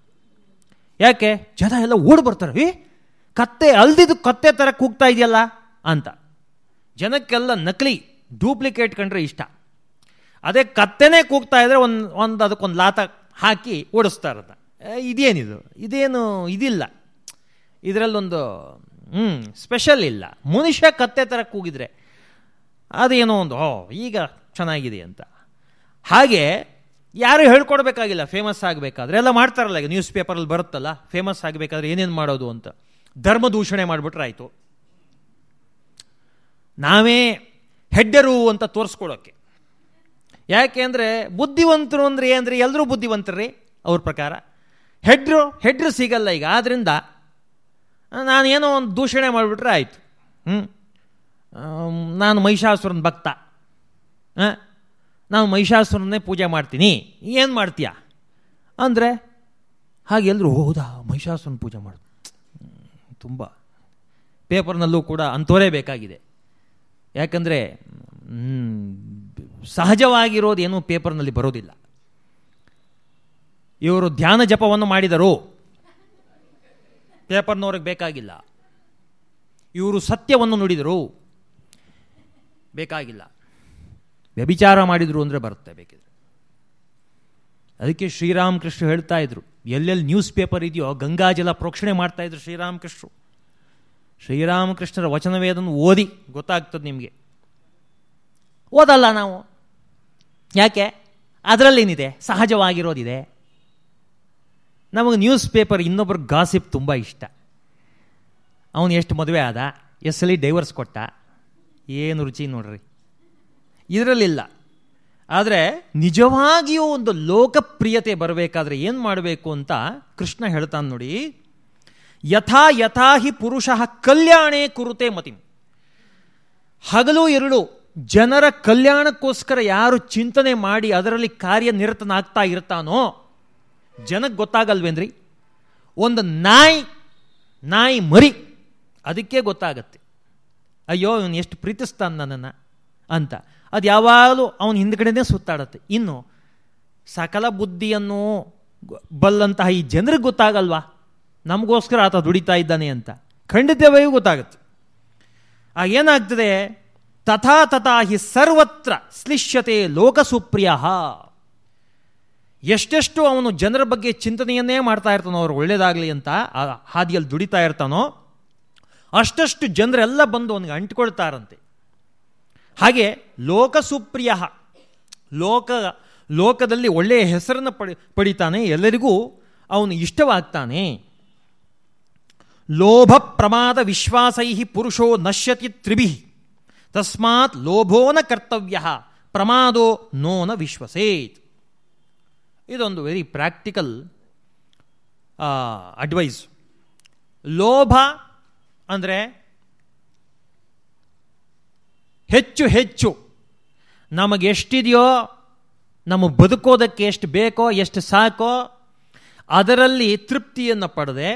ಯಾಕೆ? ಜನ ಎಲ್ಲ ಓಡ್ ಬರ್ತಾರೆ. ಏ, ಕತ್ತೆ ಅಲ್ದಿದ್ದು ಕತ್ತೆ ಥರ ಕೂಗ್ತಾ ಇದೆಯಲ್ಲ ಅಂತ. ಜನಕ್ಕೆಲ್ಲ ನಕಲಿ ಡೂಪ್ಲಿಕೇಟ್ ಕಂಡ್ರೆ ಇಷ್ಟ. ಅದೇ ಕತ್ತೆನೇ ಕೂಗ್ತಾ ಇದ್ರೆ ಒಂದು ಒಂದು ಅದಕ್ಕೊಂದು ಲಾತ ಹಾಕಿ ಓಡಿಸ್ತಾ ಇರತ್ತ ಇದೇನಿದು? ಇದೇನು ಇದಿಲ್ಲ. ಇದರಲ್ಲೊಂದು ಹ್ಞೂ ಸ್ಪೆಷಲ್ ಇಲ್ಲ. ಮನುಷ್ಯ ಕತ್ತೆ ಥರ ಕೂಗಿದ್ರೆ ಅದೇನೋ ಒಂದು, ಓ, ಈಗ ಚೆನ್ನಾಗಿದೆ ಅಂತ. ಹಾಗೆ ಯಾರು ಹೇಳ್ಕೊಡ್ಬೇಕಾಗಿಲ್ಲ ಫೇಮಸ್ ಆಗಬೇಕಾದ್ರೆ. ಎಲ್ಲ ಮಾಡ್ತಾರಲ್ಲ, ಈಗ ನ್ಯೂಸ್ ಪೇಪರಲ್ಲಿ ಬರುತ್ತಲ್ಲ ಫೇಮಸ್ ಆಗಬೇಕಾದ್ರೆ ಏನೇನು ಮಾಡೋದು ಅಂತ. ಧರ್ಮ ದೂಷಣೆ ಮಾಡಿಬಿಟ್ರೆ ಆಯಿತು. ನಾವೇ ಹೆಡ್ಡರು ಅಂತ ತೋರಿಸ್ಕೊಳ್ಳೋಕ್ಕೆ ಯಾಕೆ ಅಂದರೆ ಬುದ್ಧಿವಂತರು ಅಂದರೆ ಅಂದರೆ ಎಲ್ಲರೂ ಬುದ್ಧಿವಂತರ್ರಿ ಅವ್ರ ಪ್ರಕಾರ. ಹೆಡ್ರು? ಹೆಡ್ರು ಸಿಗಲ್ಲ ಈಗ. ಆದ್ದರಿಂದ ನಾನು ಏನೋ ಒಂದು ದೂಷಣೆ ಮಾಡಿಬಿಟ್ರೆ ಆಯಿತು. ಹ್ಞೂ ನಾನು ಮಹಿಷಾಸುರನ ಭಕ್ತ. ನಾನು ಮಹಿಷಾಸುರನ್ನೇ ಪೂಜೆ ಮಾಡ್ತೀನಿ. ಏನು ಮಾಡ್ತೀಯ? ಅಂದರೆ, ಹಾಗೆ ಎಲ್ಲರೂ ಹೌದಾ, ಮಹಿಷಾಸುರನ ಪೂಜೆ ಮಾಡು. ತುಂಬ. ಪೇಪರ್ನಲ್ಲೂ ಕೂಡ ಅಂಥವರೇ ಬೇಕಾಗಿದೆ. ಯಾಕಂದರೆ ಸಹಜವಾಗಿರೋದು ಏನೂ ಪೇಪರ್ನಲ್ಲಿ ಬರೋದಿಲ್ಲ. ಇವರು ಧ್ಯಾನ ಜಪವನ್ನು ಮಾಡಿದರು. ಪೇಪರ್ನವ್ರಿಗೆ ಬೇಕಾಗಿಲ್ಲ. ಇವರು ಸತ್ಯವನ್ನು ನುಡಿದರು. ಬೇಕಾಗಿಲ್ಲ. ವ್ಯಭಿಚಾರ ಮಾಡಿದರು ಅಂದರೆ ಬರುತ್ತೆ ಬೇಕಿದ್ರೆ. ಅದಕ್ಕೆ ಶ್ರೀರಾಮಕೃಷ್ಣ ಹೇಳ್ತಾ ಇದ್ರು. ಎಲ್ಲೆಲ್ಲಿ ನ್ಯೂಸ್ ಪೇಪರ್ ಇದೆಯೋ ಗಂಗಾಜಲ ಪ್ರೋಕ್ಷಣೆ ಮಾಡ್ತಾ ಇದ್ರು ಶ್ರೀರಾಮಕೃಷ್ಣರು. ಶ್ರೀರಾಮಕೃಷ್ಣರ ವಚನವೇದನ್ನು ಓದಿ ಗೊತ್ತಾಗ್ತದೆ ನಿಮಗೆ. ಓದಲ್ಲ ನಾವು. ಯಾಕೆ? ಅದರಲ್ಲೇನಿದೆ? ಸಹಜವಾಗಿರೋದಿದೆ. ನಮಗೆ ನ್ಯೂಸ್ ಪೇಪರ್ ಇನ್ನೊಬ್ಬರು ಗಾಸಿಪ್ ತುಂಬ ಇಷ್ಟ. ಅವನು ಎಷ್ಟು ಮದುವೆ ಆದ ಎಸ್ಸಲಿ ಡೈವರ್ಸ್ ಕೊಟ್ಟ, ಏನು ರುಚಿ ನೋಡ್ರಿ. ಇದರಲ್ಲಿಲ್ಲ. ಆದರೆ ನಿಜವಾಗಿಯೂ ಒಂದು ಲೋಕಪ್ರಿಯತೆ ಬರಬೇಕಾದ್ರೆ ಏನು ಮಾಡಬೇಕು ಅಂತ ಕೃಷ್ಣ ಹೇಳ್ತಾನೆ ನೋಡಿ. ಯಥಾ ಯಥಾ ಹಿ ಪುರುಷ ಕಲ್ಯಾಣೇ ಕುರುತೆ ಮತಿಂ ಹಗಲು ಎರಡು ಜನರ ಕಲ್ಯಾಣಕ್ಕೋಸ್ಕರ ಯಾರು ಚಿಂತನೆ ಮಾಡಿ ಅದರಲ್ಲಿ ಕಾರ್ಯನಿರತನಾಗ್ತಾ ಇರ್ತಾನೋ ಜನಕ್ಕೆ ಗೊತ್ತಾಗಲ್ವೇನ್ರಿ? ಒಂದು ನಾಯಿ ನಾಯಿ ಮರಿ, ಅದಕ್ಕೆ ಗೊತ್ತಾಗತ್ತೆ. ಅಯ್ಯೋ, ಇವನು ಎಷ್ಟು ಪ್ರೀತಿಸ್ತಾನೆ ನನ್ನನ್ನು ಅಂತ. ಅದು ಯಾವಾಗಲೂ ಅವನ ಹಿಂದ್ಗಡೆನೇ ಸುತ್ತಾಡತ್ತೆ. ಇನ್ನು, ಸಕಲ ಬುದ್ಧಿಯನ್ನು ಬಲ್ಲಂತಹ ಈ ಜನರಿಗೆ ಗೊತ್ತಾಗಲ್ವಾ? ನಮಗೋಸ್ಕರ ಆತ ದುಡಿತಾ ಇದ್ದಾನೆ ಅಂತ. ಖಂಡಿತವಾಗಿಯೂ ಗೊತ್ತಾಗುತ್ತೆ. ಆಗ ಏನಾಗ್ತದೆ? ತಥಾ ತಥಾ ಹಿ ಸರ್ವತ್ರ ಸ್ಲಿಶ್ಯತೆ ಲೋಕಸುಪ್ರಿಯ. ಎಷ್ಟೆಷ್ಟು ಅವನು ಜನರ ಬಗ್ಗೆ ಚಿಂತನೆಯನ್ನೇ ಮಾಡ್ತಾ ಇರ್ತಾನೋ, ಅವ್ರು ಒಳ್ಳೇದಾಗಲಿ ಅಂತ ಆ ಹಾದಿಯಲ್ಲಿ ದುಡಿತಾ ಇರ್ತಾನೋ, ಅಷ್ಟಷ್ಟು ಜನರೆಲ್ಲ ಬಂದು ಅವನಿಗೆ ಅಂಟ್ಕೊಳ್ತಾರಂತೆ. ಹಾಗೆ ಲೋಕಸುಪ್ರಿಯ ಲೋಕ, ಲೋಕದಲ್ಲಿ ಒಳ್ಳೆಯ ಹೆಸರನ್ನು ಪಡಿ, ಪಡಿತಾನೆ, ಎಲ್ಲರಿಗೂ ಅವನು ಇಷ್ಟವಾಗ್ತಾನೆ. ಲೋಭ ಪ್ರಮಾದ ವಿಶ್ವಾಸೈ ಪುರುಷೋ ನಶ್ಯತಿ ತ್ರಿಭಿ, ತಸ್ಮಾತ್ ಲೋಭೋನ ಕರ್ತವ್ಯ, ಪ್ರಮಾದೋ ನೋನ ವಿಶ್ವಸೇತ್. ಇದೊಂದು ವೆರಿ ಪ್ರಾಕ್ಟಿಕಲ್ ಅಡ್ವೈಸ್ ಲೋಭ ಅಂದರೆ ಹೆಚ್ಚು ಹೆಚ್ಚು ನಮಗೆ ಎಷ್ಟಿದೆಯೋ, ನಮ್ಮ ಬದುಕೋದಕ್ಕೆ ಎಷ್ಟು ಬೇಕೋ, ಎಷ್ಟು ಸಾಕೋ, ಅದರಲ್ಲಿ ತೃಪ್ತಿಯನ್ನು ಪಡೆದೆ.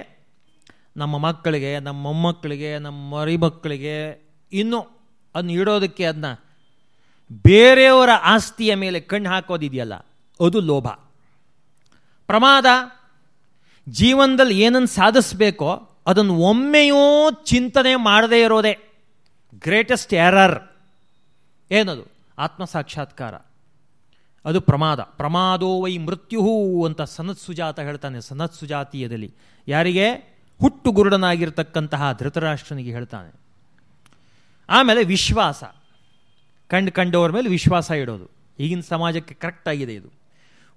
ನಮ್ಮ ಮಕ್ಕಳಿಗೆ, ನಮ್ಮ ಮೊಮ್ಮಕ್ಕಳಿಗೆ, ನಮ್ಮ ಮರಿ ಮಕ್ಕಳಿಗೆ ಇನ್ನೂ ಅದನ್ನ ಇಡೋದಕ್ಕೆ ಅದನ್ನ ಬೇರೆಯವರ ಆಸ್ತಿಯ ಮೇಲೆ ಕಣ್ಣು ಹಾಕೋದಿದೆಯಲ್ಲ, ಅದು ಲೋಭ. ಪ್ರಮಾದ, ಜೀವನದಲ್ಲಿ ಏನನ್ನು ಸಾಧಿಸ್ಬೇಕೋ ಅದನ್ನು ಒಮ್ಮೆಯೂ ಚಿಂತನೆ ಮಾಡದೇ ಇರೋದೇ ಗ್ರೇಟೆಸ್ಟ್ ಎರರ್ ಏನದು? ಆತ್ಮ ಸಾಕ್ಷಾತ್ಕಾರ ಅದು ಪ್ರಮಾದ. ಪ್ರಮಾದೋ ವೈ ಮೃತ್ಯು ಅಂತ ಸನತ್ ಸುಜಾತ ಹೇಳ್ತಾನೆ. ಸನತ್ ಸುಜಾತೀಯದಲ್ಲಿ. ಯಾರಿಗೆ? ಹುಟ್ಟು ಗುರುಡನಾಗಿರ್ತಕ್ಕಂತಹ ಧೃತರಾಷ್ಟ್ರನಿಗೆ ಹೇಳ್ತಾನೆ. ಆಮೇಲೆ ವಿಶ್ವಾಸ. ಕಂಡು ಕಂಡವ್ರ ಮೇಲೆ ವಿಶ್ವಾಸ ಇಡೋದು. ಈಗಿನ ಸಮಾಜಕ್ಕೆ ಕರೆಕ್ಟ್ ಆಗಿದೆ ಇದು.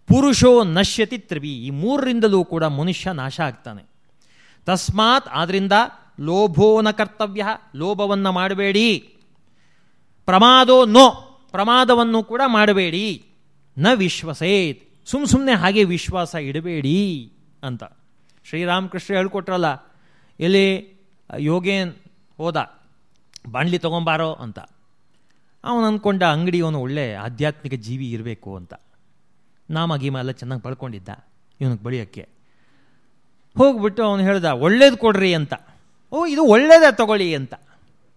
ಪುರುಷೋ ನಶ್ಯತಿ ತ್ರಿವಿ. ಈ ಮೂರರಿಂದಲೂ ಕೂಡ ಮನುಷ್ಯ ನಾಶ ಆಗ್ತಾನೆ. ತಸ್ಮಾತ್ ಆದ್ರಿಂದ ಲೋಭೋನ ಕರ್ತವ್ಯ, ಲೋಭವನ್ನು ಮಾಡಬೇಡಿ. ಪ್ರಮಾದೋ ನೋ, ಪ್ರಮಾದವನ್ನು ಕೂಡ ಮಾಡಬೇಡಿ. ನ ವಿಶ್ವಸೇತ್. ಸುಮ್ ಸುಮ್ಮನೆ ಹಾಗೆ ವಿಶ್ವಾಸ ಇಡಬೇಡಿ ಅಂತ. ಶ್ರೀರಾಮಕೃಷ್ಣ ಹೇಳ್ಕೊಟ್ರಲ್ಲ, ಎಲ್ಲಿ ಯೋಗೇನ್ ಹೋದ, ಬಾಣ್ಲಿ ತಗೊಂಬಾರೋ ಅಂತ. ಅವನು ಅಂದ್ಕೊಂಡ ಅಂಗಡಿಯವನು ಒಳ್ಳೆ ಆಧ್ಯಾತ್ಮಿಕ ಜೀವಿ ಇರಬೇಕು ಅಂತ. ನಾಮ ಗೀಮ ಎಲ್ಲ ಚೆನ್ನಾಗಿ ಪಳ್ಕೊಂಡಿದ್ದ ಇವನಿಗೆ ಬಳಿಯೋಕ್ಕೆ. ಹೋಗ್ಬಿಟ್ಟು ಅವನು ಹೇಳ್ದ, ಒಳ್ಳೇದು ಕೊಡ್ರಿ ಅಂತ. ಓ, ಇದು ಒಳ್ಳೇದೇ ತಗೊಳ್ಳಿ ಅಂತ.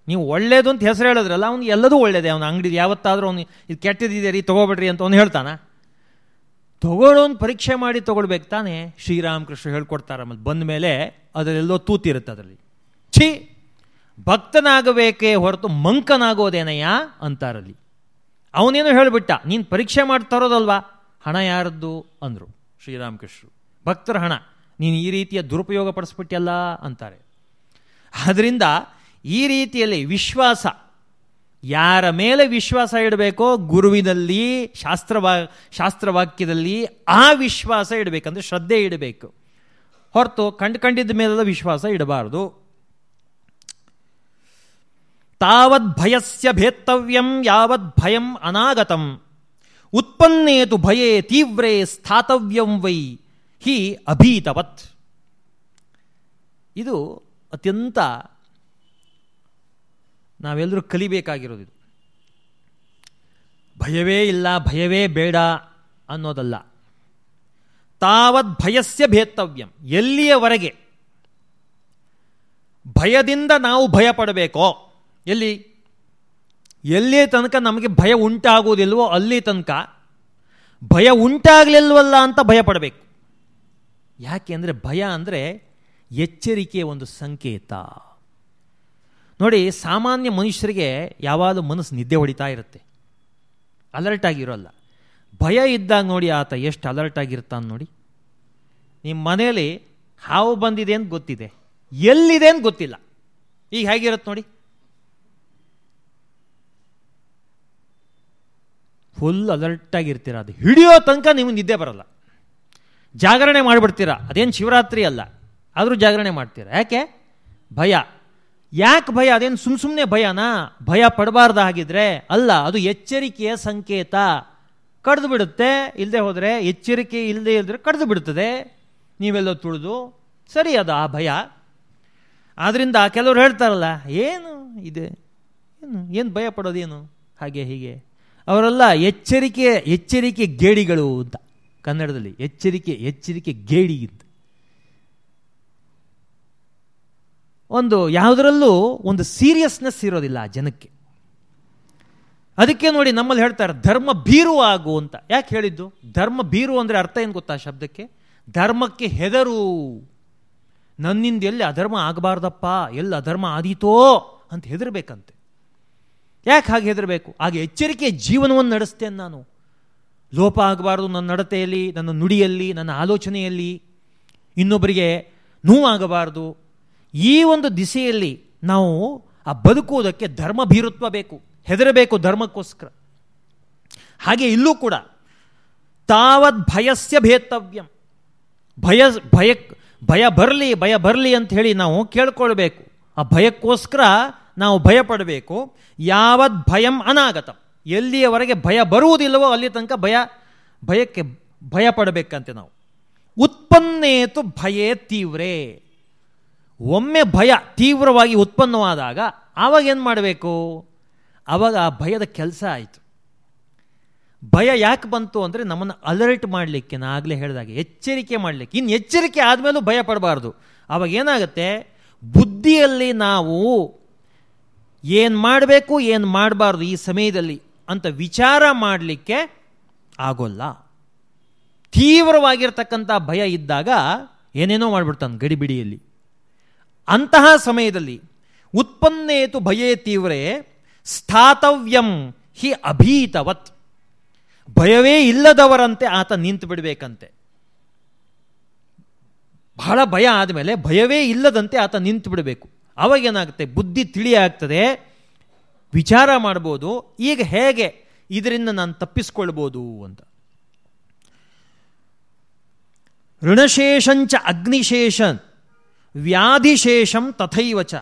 ನೀವು ಒಳ್ಳೇದು ಅಂತ ಹೆಸರು ಹೇಳಿದ್ರಲ್ಲ ಅವ್ನು ಎಲ್ಲದೂ ಒಳ್ಳೇದೇ. ಅವನ ಅಂಗಡಿ ಯಾವತ್ತಾದರೂ ಅವ್ನು ಇದು ಕೆಟ್ಟದಿದೆ ರೀ, ತೊಗೋಬೇಡ್ರಿ ಅಂತ ಅವ್ನು ಹೇಳ್ತಾನ. ತಗೊಳ್ಳೋನು ಪರೀಕ್ಷೆ ಮಾಡಿ ತೊಗೊಳ್ಬೇಕು ತಾನೇ. ಶ್ರೀರಾಮಕೃಷ್ಣ ಹೇಳ್ಕೊಡ್ತಾರೆ ಆಮೇಲೆ ಬಂದ ಮೇಲೆ ಅದರೆಲ್ಲೋ ತೂತಿರುತ್ತೆ ಅದರಲ್ಲಿ. ಛೀ, ಭಕ್ತನಾಗಬೇಕೇ ಹೊರತು ಮಂಕನಾಗೋದೇನಯ್ಯ ಅಂತಾರಲ್ಲಿ. ಅವನೇನು ಹೇಳಿಬಿಟ್ಟ, ನೀನು ಪರೀಕ್ಷೆ ಮಾಡಿ ತರೋದಲ್ವಾ? ಹಣ ಯಾರದ್ದು? ಅಂದರು. ಶ್ರೀರಾಮಕೃಷ್ಣರು. ಭಕ್ತರ ಹಣ. ನೀನು ಈ ರೀತಿಯ ದುರುಪಯೋಗ ಪಡಿಸ್ಬಿಟ್ಟಲ್ಲ ಅಂತಾರೆ. ಆದ್ದರಿಂದ ಈ ರೀತಿಯಲ್ಲಿ ವಿಶ್ವಾಸ. ಯಾರ ಮೇಲೆ ವಿಶ್ವಾಸ ಇಡಬೇಕೋ ಗುರುವಿನಲ್ಲಿ, ಶಾಸ್ತ್ರವಾ, ಶಾಸ್ತ್ರವಾಕ್ಯದಲ್ಲಿ ಆ ವಿಶ್ವಾಸ ಇಡಬೇಕಂದ್ರೆ ಶ್ರದ್ಧೆ ಇಡಬೇಕು. ಹೊರತು ಕಂಡು ಕಂಡಿದ್ದ ಮೇಲೆಲ್ಲ ವಿಶ್ವಾಸ ಇಡಬಾರದು. ತಾವದ್ ಭಯಸ್ಯ ಭೇತ್ತವ್ಯಂ ಯಾವದ್ ಭಯಂ ಅನಾಗತಂ. ಉತ್ಪನ್ನೇತು ಭಯೇ ತೀವ್ರೇ ಸ್ಥಾತವ್ಯಂ ವೈ ಹಿ ಅಭೀತವತ್. ಇದು ಅತ್ಯಂತ ನಾವೆಲ್ಲರೂ ಕಲಿಬೇಕಾಗಿರೋದು ಇದು ಭಯವೇ ಇಲ್ಲ, ಭಯವೇ ಬೇಡ ಅನ್ನೋದಲ್ಲ. ತಾವದ್ ಭಯಸ್ಯ ಭೇತವ್ಯಂ ಎಲ್ಲಿಯವರೆಗೆ? ಭಯದಿಂದ ನಾವು ಭಯ ಪಡಬೇಕೋ ಎಲ್ಲಿ? ಎಲ್ಲಿ ತನಕ ನಮಗೆ ಭಯ ಉಂಟಾಗುವುದಿಲ್ವೋ ಅಲ್ಲಿ ತನಕ ಭಯ ಉಂಟಾಗಲಿಲ್ವಲ್ಲ ಅಂತ ಭಯ ಪಡಬೇಕು. ಯಾಕೆ ಅಂದರೆ ಭಯ ಅಂದರೆ ಎಚ್ಚರಿಕೆಯ ಒಂದು ಸಂಕೇತ. ನೋಡಿ, ಸಾಮಾನ್ಯ ಮನುಷ್ಯರಿಗೆ ಯಾವಾಗಲೂ ಮನಸ್ಸು ನಿದ್ದೆ ಹೊಡಿತಾ ಇರುತ್ತೆ. ಅಲರ್ಟ್ ಆಗಿರೋಲ್ಲ. ಭಯ ಇದ್ದಾಗ ನೋಡಿ ಆತ ಎಷ್ಟು ಅಲರ್ಟ್ ಆಗಿರ್ತಾನೆ ನೋಡಿ. ನಿಮ್ಮ ಮನೆಯಲ್ಲಿ ಹಾವು ಬಂದಿದೆ ಅಂತ ಗೊತ್ತಿದೆ. ಎಲ್ಲಿದೆ ಅಂತ ಗೊತ್ತಿಲ್ಲ. ಈಗ ಹೇಗಿರುತ್ತೆ ನೋಡಿ? ಫುಲ್ ಅಲರ್ಟಾಗಿರ್ತೀರ ಅದು ಹಿಡಿಯೋ ತನಕ ನಿಮಗೆ ನಿದ್ದೆ ಬರಲ್ಲ. ಜಾಗರಣೆ ಮಾಡಿಬಿಡ್ತೀರ, ಅದೇನು ಶಿವರಾತ್ರಿ ಅಲ್ಲ, ಆದರೂ ಜಾಗರಣೆ ಮಾಡ್ತೀರಾ. ಯಾಕೆ? ಭಯ. ಯಾಕೆ ಭಯ? ಅದೇನು ಸುಮ್ಮ ಸುಮ್ಮನೆ ಭಯನಾ? ಭಯ ಪಡಬಾರ್ದ ಹಾಗಿದ್ರೆ ಅಲ್ಲ, ಅದು ಎಚ್ಚರಿಕೆಯ ಸಂಕೇತ. ಕಡ್ದು ಬಿಡುತ್ತೆ ಇಲ್ಲದೆ ಹೋದರೆ ಎಚ್ಚರಿಕೆ ಇಲ್ಲದೆ ಇಲ್ಲದ್ರೆ ಕಡ್ದು ಬಿಡ್ತದೆ. ನೀವೆಲ್ಲ ತುಳಿದು, ಸರಿ ಅದು ಆ ಭಯ. ಆದ್ದರಿಂದ ಕೆಲವರು ಹೇಳ್ತಾರಲ್ಲ, ಏನು ಇದೆ? ಏನು? ಏನು ಭಯ ಪಡೋದೇನು? ಹಾಗೆ ಹೀಗೆ. ಅವರೆಲ್ಲ ಎಚ್ಚರಿಕೆ ಎಚ್ಚರಿಕೆ ಗೇಡಿಗಳು ಅಂತ. ಕನ್ನಡದಲ್ಲಿ ಎಚ್ಚರಿಕೆ ಎಚ್ಚರಿಕೆ ಗೇಡಿ ಅಂತ. ಒಂದು ಯಾವುದರಲ್ಲೂ ಒಂದು ಸೀರಿಯಸ್ನೆಸ್ ಇರೋದಿಲ್ಲ ಆ ಜನಕ್ಕೆ. ಅದಕ್ಕೆ ನೋಡಿ ನಮ್ಮಲ್ಲಿ ಹೇಳ್ತಾರೆ, ಧರ್ಮ ಬೀರು ಆಗು ಅಂತ. ಯಾಕೆ ಹೇಳಿದ್ದು? ಧರ್ಮ ಬೀರು ಅಂದರೆ ಅರ್ಥ ಏನು ಗೊತ್ತಾ ಶಬ್ದಕ್ಕೆ? ಧರ್ಮಕ್ಕೆ ಹೆದರು. ನನ್ನಿಂದ ಎಲ್ಲಿ ಅಧರ್ಮ ಆಗಬಾರ್ದಪ್ಪ, ಎಲ್ಲಿ ಅಧರ್ಮ ಆದೀತೋ ಅಂತ ಹೆದರ್ಬೇಕಂತೆ. ಯಾಕೆ ಹಾಗೆ ಹೆದರಬೇಕು? ಹಾಗೆ ಎಚ್ಚರಿಕೆ ಜೀವನವನ್ನು ನಡೆಸ್ತೇನೆ ನಾನು. ಲೋಪ ಆಗಬಾರ್ದು ನನ್ನ ನಡತೆಯಲ್ಲಿ, ನನ್ನ ನುಡಿಯಲ್ಲಿ, ನನ್ನ ಆಲೋಚನೆಯಲ್ಲಿ. ಇನ್ನೊಬ್ಬರಿಗೆ ನೋವಾಗಬಾರ್ದು. ಈ ಒಂದು ದಿಸೆಯಲ್ಲಿ ನಾವು ಆ ಬದುಕುವುದಕ್ಕೆ ಧರ್ಮ ಭೀರುತ್ವ ಬೇಕು. ಹೆದರಬೇಕು ಧರ್ಮಕ್ಕೋಸ್ಕರ. ಹಾಗೆ ಇಲ್ಲೂ ಕೂಡ ತಾವದ್ ಭಯಸ್ಯ ಭೇತವ್ಯಂ ಭಯ ಭಯ ಭಯ ಬರಲಿ ಭಯ ಬರಲಿ ಅಂತ ಹೇಳಿ ನಾವು ಕೇಳ್ಕೊಳ್ಬೇಕು. ಆ ಭಯಕ್ಕೋಸ್ಕರ ನಾವು ಭಯ ಪಡಬೇಕು ಯಾವದ್ ಭಯಂ ಅನಾಗತಂ. ಎಲ್ಲಿಯವರೆಗೆ ಭಯ ಬರುವುದಿಲ್ಲವೋ ಅಲ್ಲಿ ತನಕ ಭಯ, ಭಯಕ್ಕೆ ಭಯ ಪಡಬೇಕಂತೆ ನಾವು. ಉತ್ಪನ್ನೇತು ಭಯೇ ತೀವ್ರೇ. ಒಮ್ಮೆ ಭಯ ತೀವ್ರವಾಗಿ ಉತ್ಪನ್ನವಾದಾಗ ಆವಾಗ ಏನು ಮಾಡಬೇಕು? ಆವಾಗ ಆ ಭಯದ ಕೆಲಸ ಆಯಿತು. ಭಯ ಯಾಕೆ ಬಂತು ಅಂದರೆ ನಮ್ಮನ್ನು ಅಲರ್ಟ್ ಮಾಡಲಿಕ್ಕೆ ನಾ ಆಗಲೇ ಹೇಳಿದಾಗ ಎಚ್ಚರಿಕೆ ಮಾಡಲಿಕ್ಕೆ. ಇನ್ನು ಎಚ್ಚರಿಕೆ ಆದಮೇಲೂ ಭಯ ಪಡಬಾರ್ದು. ಆವಾಗ ಏನಾಗುತ್ತೆ? ಬುದ್ಧಿಯಲ್ಲಿ ನಾವು ಏನು ಮಾಡಬೇಕು, ಏನು ಮಾಡಬಾರ್ದು ಈ ಸಮಯದಲ್ಲಿ ಅಂತ ವಿಚಾರ ಮಾಡಲಿಕ್ಕೆ ಆಗೋಲ್ಲ. ತೀವ್ರವಾಗಿರ್ತಕ್ಕಂಥ ಭಯ ಇದ್ದಾಗ ಏನೇನೋ ಮಾಡಿಬಿಡ್ತಾನೆ ಗಡಿಬಿಡಿಯಲ್ಲಿ. ಅಂತಹ ಸಮಯದಲ್ಲಿ ಉತ್ಪನ್ನೇತು ಭಯೇ ತೀವ್ರೇ ಸ್ಥಾತವ್ಯಂ ಹಿ ಅಭೀತವತ್. ಭಯವೇ ಇಲ್ಲದವರಂತೆ ಆತ ನಿಂತು ಬಿಡಬೇಕಂತೆ. ಬಹಳ ಭಯ ಆದಮೇಲೆ ಭಯವೇ ಇಲ್ಲದಂತೆ ಆತ ನಿಂತು ಬಿಡಬೇಕು. ಅವಾಗೇನಾಗುತ್ತೆ? ಬುದ್ಧಿ ತಿಳಿಯಾಗ್ತದೆ ವಿಚಾರ ಮಾಡ್ಬೋದು. ಈಗ ಹೇಗೆ? ಇದರಿಂದ ನಾನು ತಪ್ಪಿಸ್ಕೊಳ್ಬೋದು ಅಂತ. ಋಣಶೇಷಂಚ ಅಗ್ನಿಶೇಷನ್. ವ್ಯಾಧಿಶೇಷಂ ತಥೈವಚ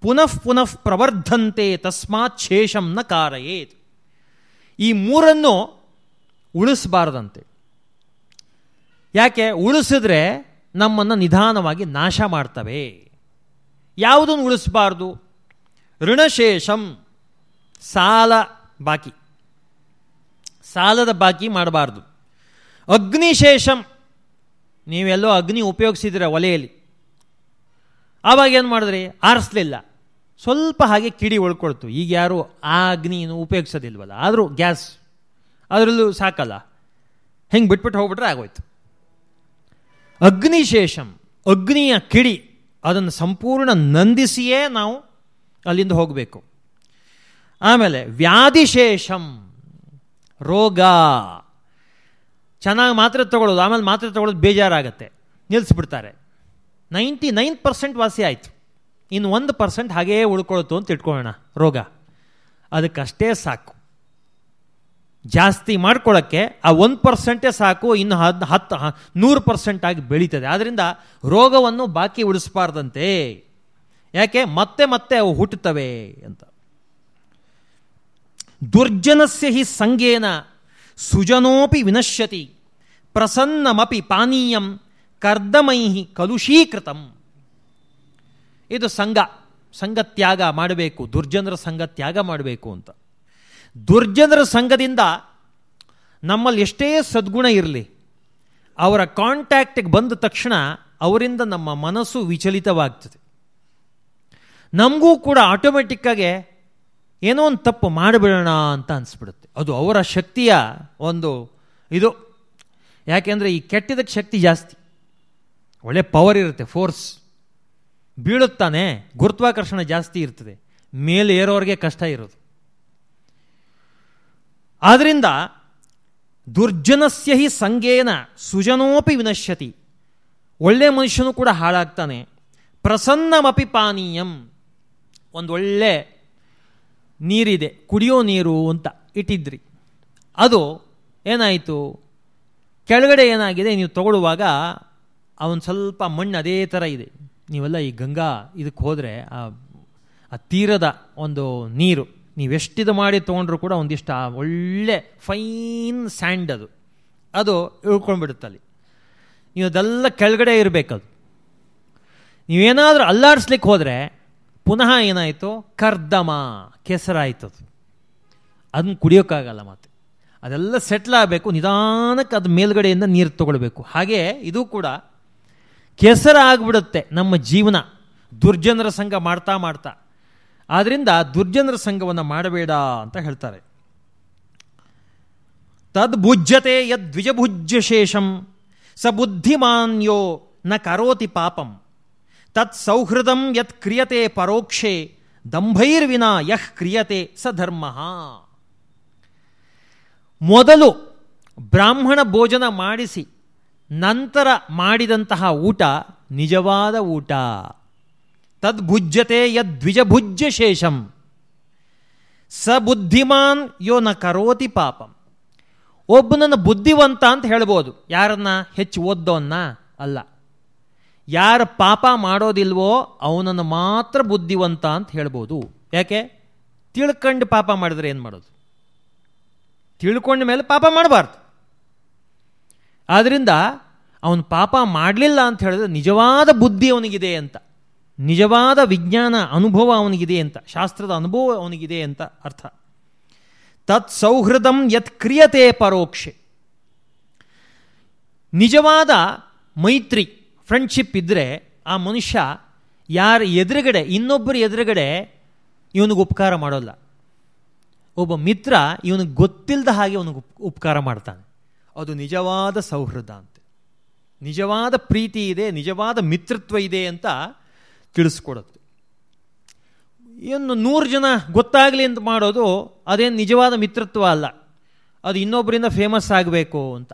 ಪುನಃ ಪುನಃ ಪ್ರವರ್ಧಂತೆ ತಸ್ಮಾತ್ ಶೇಷಂ ನ ಕಾರಯೇತ್. ಈ ಮೂರನ್ನು ಉಳಿಸಬಾರ್ದಂತೆ. ಯಾಕೆ? ಉಳಿಸಿದ್ರೆ ನಮ್ಮನ್ನು ನಿಧಾನವಾಗಿ ನಾಶ ಮಾಡ್ತವೆ. ಯಾವುದನ್ನು ಉಳಿಸಬಾರ್ದು? ಋಣಶೇಷಂ, ಸಾಲ ಬಾಕಿ. ಸಾಲದ ಬಾಕಿ ಮಾಡಬಾರ್ದು. ಅಗ್ನಿಶೇಷಂ, ನೀವೆಲ್ಲೋ ಅಗ್ನಿ ಉಪಯೋಗಿಸಿದ್ರೆ ಒಲೆಯಲ್ಲಿ. ಆವಾಗ ಏನು ಮಾಡಿದ್ರಿ? ಆರಿಸ್ಲಿಲ್ಲ. ಸ್ವಲ್ಪ ಹಾಗೆ ಕಿಡಿ ಉಳ್ಕೊಳ್ತು. ಈಗ ಯಾರು ಆ ಅಗ್ನಿಯನ್ನು ಉಪಯೋಗಿಸೋದಿಲ್ವಲ್ಲ? ಆದರೂ ಗ್ಯಾಸ್. ಅದರಲ್ಲೂ ಸಾಕಲ್ಲ. ಹೆಂಗೆ ಬಿಟ್ಬಿಟ್ಟು ಹೋಗ್ಬಿಟ್ರೆ ಆಗೋಯ್ತು. ಅಗ್ನಿಶೇಷಂ, ಅಗ್ನಿಯ ಕಿಡಿ. ಅದನ್ನು ಸಂಪೂರ್ಣ ನಂದಿಸಿಯೇ ನಾವು ಅಲ್ಲಿಂದ ಹೋಗಬೇಕು. ಆಮೇಲೆ ವ್ಯಾಧಿಶೇಷಂ, ರೋಗ. ಚೆನ್ನಾಗಿ ಮಾತ್ರೆ ತಗೊಳ್ಳೋದು, ಆಮೇಲೆ ಮಾತ್ರೆ ತಗೊಳ್ಳೋದು ಬೇಜಾರಾಗತ್ತೆ. ನಿಲ್ಲಿಸ್ಬಿಡ್ತಾರೆ. ನೈಂಟಿ ನೈನ್ ಪರ್ಸೆಂಟ್ ವಾಸಿ ಆಯಿತು. ಇನ್ನು ಒಂದು ಪರ್ಸೆಂಟ್ ಹಾಗೇ ಉಳ್ಕೊಳ್ತು ಅಂತ ಇಟ್ಕೊಳ್ಳೋಣ, ರೋಗ. ಅದಕ್ಕಷ್ಟೇ ಸಾಕು. ಜಾಸ್ತಿ ಮಾಡ್ಕೊಳ್ಳೋಕ್ಕೆ ಆ ಒಂದು ಪರ್ಸೆಂಟೇ ಸಾಕು, ಇನ್ನು ಹದ್ ಹತ್ತು ನೂರು ಪರ್ಸೆಂಟ್ ಆಗಿ ಬೆಳೀತದೆ. ಆದ್ದರಿಂದ ರೋಗವನ್ನು ಬಾಕಿ ಉಳಿಸಬಾರ್ದಂತೆ. ಯಾಕೆ? ಮತ್ತೆ ಮತ್ತೆ ಅವು ಹುಟ್ಟುತ್ತವೆ ಅಂತ. ದುರ್ಜನಸ್ಯ ಹಿ ಸಂಗೇನ ಸುಜನೋಪಿ ವಿನಶ್ಯತಿ, ಪ್ರಸನ್ನಮಪಿ ಪಾನೀಯಂ ಕರ್ದಮೈ ಕಲುಷೀಕೃತಂ. ಇದು ಸಂಘ ಸಂಘ ತ್ಯಾಗ ಮಾಡಬೇಕು, ದುರ್ಜನರ ಸಂಘ ತ್ಯಾಗ ಮಾಡಬೇಕು ಅಂತ. ದುರ್ಜನರ ಸಂಘದಿಂದ ನಮ್ಮಲ್ಲಿ ಎಷ್ಟೇ ಸದ್ಗುಣ ಇರಲಿ, ಅವರ ಕಾಂಟ್ಯಾಕ್ಟಿಗೆ ಬಂದ ತಕ್ಷಣ ಅವರಿಂದ ನಮ್ಮ ಮನಸ್ಸು ವಿಚಲಿತವಾಗ್ತದೆ. ನಮಗೂ ಕೂಡ ಆಟೋಮೆಟಿಕ್ಕಾಗೆ ಏನೋ ಒಂದು ತಪ್ಪು ಮಾಡಿಬಿಡೋಣ ಅಂತ ಅನಿಸ್ಬಿಡುತ್ತೆ. ಅದು ಅವರ ಶಕ್ತಿಯ ಒಂದು ಇದು. ಯಾಕೆಂದರೆ ಈ ಕೆಟ್ಟದಕ್ಕೆ ಶಕ್ತಿ ಜಾಸ್ತಿ. ಒಳ್ಳೆ ಪವರ್ ಇರುತ್ತೆ ಫೋರ್ಸ್ ಬೀಳುತ್ತಾನೆ, ಗುರುತ್ವಾಕರ್ಷಣೆ ಜಾಸ್ತಿ ಇರ್ತದೆ. ಮೇಲೆ ಏರೋರಿಗೆ ಕಷ್ಟ ಇರೋದು. ಆದ್ದರಿಂದ ದುರ್ಜನಸ್ಯ ಹಿ ಸಂಗೇನ ಸುಜನೋಪಿ ವಿನಶ್ಯತಿ. ಒಳ್ಳೆ ಮನುಷ್ಯನು ಕೂಡ ಹಾಳಾಗ್ತಾನೆ. ಪ್ರಸನ್ನಮಪಿ ಪಾನೀಯಂ. ಒಂದು ಒಳ್ಳೆ ನೀರಿದೆ. ಕುಡಿಯೋ ನೀರು ಅಂತ ಇಟ್ಟಿದ್ರಿ. ಅದು ಏನಾಯಿತು? ಕೆಳಗಡೆ ಏನಾಗಿದೆ? ನೀವು ತಗೊಳ್ಳುವಾಗ ಅವನು ಸ್ವಲ್ಪ ಮಣ್ಣು ಅದೇ ಥರ ಇದೆ. ನೀವೆಲ್ಲ ಈ ಗಂಗಾ ಇದಕ್ಕೆ ಹೋದರೆ ಆ ತೀರದ ಒಂದು ನೀರು. ನೀವೆಷ್ಟಿದು ಮಾಡಿ ತೊಗೊಂಡ್ರು ಕೂಡ ಒಂದಿಷ್ಟು ಆ ಒಳ್ಳೆ ಫೈನ್ ಸ್ಯಾಂಡ್ ಅದು. ಅದು ಇಳ್ಕೊಂಡ್ಬಿಡುತ್ತಲ್ಲಿ ನೀವು ಅದೆಲ್ಲ ಕೆಳಗಡೆ ಇರಬೇಕದು. ನೀವೇನಾದರೂ ಅಲ್ಲಾಡಿಸ್ಲಿಕ್ಕೆ ಹೋದರೆ ಪುನಃ ಏನಾಯಿತು? ಕರ್ದಮ ಅದು ಅದನ್ನ ಕುಡಿಯೋಕ್ಕಾಗಲ್ಲ ಮತ್ತೆ. ಅದೆಲ್ಲ ಸೆಟ್ಲ್ ಆಗಬೇಕು, ನಿಧಾನಕ್ಕೆ ಅದು ಮೇಲ್ಗಡೆಯಿಂದ ನೀರು ತೊಗೊಳ್ಬೇಕು. ಹಾಗೆ ಇದು ಕೂಡ ಕೆಸರಾಗ್ಬಿಡುತ್ತೆ ನಮ್ಮ ಜೀವನ. ದುರ್ಜನರ ಸಂಘ ಮಾಡ್ತಾ ಮಾಡ್ತಾ. ಆದ್ದರಿಂದ ದುರ್ಜನರ ಸಂಘವನ್ನು ಮಾಡಬೇಡ ಅಂತ ಹೇಳ್ತಾರೆ. ತದ್ಭುಜ್ಯತೆ ಯದ್ವಿಜಭುಜ್ಯ ಶೇಷಂ, ಸ ಬುದ್ಧಿಮಾನ್ಯೋ ನ ಕರೋತಿ ಪಾಪಂ, ತತ್ ಸೌಹೃದಂ ಯತ್ ಕ್ರಿಯತೆ ಪರೋಕ್ಷೆ, ದಂಭೈರ್ವಿನ ಯಹ್ ಕ್ರಿಯತೆ ಸ ಧರ್ಮ. ಮೊದಲು ಬ್ರಾಹ್ಮಣ ಭೋಜನ ಮಾಡಿಸಿ, ನಂತರ ಮಾಡಿದಂತಹ ಊಟ ನಿಜವಾದ ಊಟ. ತದ್ಭುಜ್ಯತೆ ಯದ್ವಿಜಭುಜ್ಯ ಶೇಷಂ ಸ ಬುದ್ಧಿಮಾನ್ ಯೋ ನ ಕರೋತಿ ಪಾಪಂ. ಒಬ್ಬನನ್ನು ಬುದ್ಧಿವಂತ ಅಂತ ಹೇಳ್ಬೋದು. ಯಾರನ್ನ? ಹೆಚ್ಚು ಓದ್ದವನ್ನ ಅಲ್ಲ. ಯಾರ ಪಾಪ ಮಾಡೋದಿಲ್ವೋ ಅವನನ್ನು ಮಾತ್ರ ಬುದ್ಧಿವಂತ ಅಂತ ಹೇಳ್ಬೋದು. ಯಾಕೆ? ತಿಳ್ಕೊಂಡು ಪಾಪ ಮಾಡಿದ್ರೆ ಏನು ಮಾಡೋದು? ತಿಳ್ಕೊಂಡ ಮೇಲೆ ಪಾಪ ಮಾಡಬಾರ್ದು. ಆದ್ದರಿಂದ ಅವನು ಪಾಪ ಮಾಡಲಿಲ್ಲ ಅಂತ ಹೇಳಿದ್ರೆ ನಿಜವಾದ ಬುದ್ಧಿ ಅವನಿಗಿದೆ ಅಂತ. ನಿಜವಾದ ವಿಜ್ಞಾನ ಅನುಭವ ಅವನಿಗಿದೆ ಅಂತ, ಶಾಸ್ತ್ರದ ಅನುಭವ ಅವನಿಗಿದೆ ಅಂತ ಅರ್ಥ. ತತ್ ಸೌಹೃದಂ ಯತ್ ಕ್ರಿಯತೆ ಪರೋಕ್ಷೆ. ನಿಜವಾದ ಮೈತ್ರಿ ಫ್ರೆಂಡ್ಶಿಪ್ ಇದ್ದರೆ ಆ ಮನುಷ್ಯ ಯಾರ ಎದುರುಗಡೆ, ಇನ್ನೊಬ್ಬರ ಎದುರುಗಡೆ ಇವನಿಗೆ ಉಪಕಾರ ಮಾಡೋಲ್ಲ. ಒಬ್ಬ ಮಿತ್ರ ಇವನಿಗೆ ಗೊತ್ತಿಲ್ಲದ ಹಾಗೆ ಅವನಿಗೆ ಉಪಕಾರ ಮಾಡ್ತಾನೆ. ಅದು ನಿಜವಾದ ಸೌಹೃದ ಅಂತೆ. ನಿಜವಾದ ಪ್ರೀತಿ ಇದೆ, ನಿಜವಾದ ಮಿತ್ರತ್ವ ಇದೆ ಅಂತ ತಿಳಿಸ್ಕೊಡುತ್ತೆ ಇನ್ನು ನೂರು ಜನ ಗೊತ್ತಾಗಲಿ ಅಂತ ಮಾಡೋದು ಅದೇನು ನಿಜವಾದ ಮಿತ್ರತ್ವ ಅಲ್ಲ. ಅದು ಇನ್ನೊಬ್ಬರಿಂದ ಫೇಮಸ್ ಆಗಬೇಕು ಅಂತ.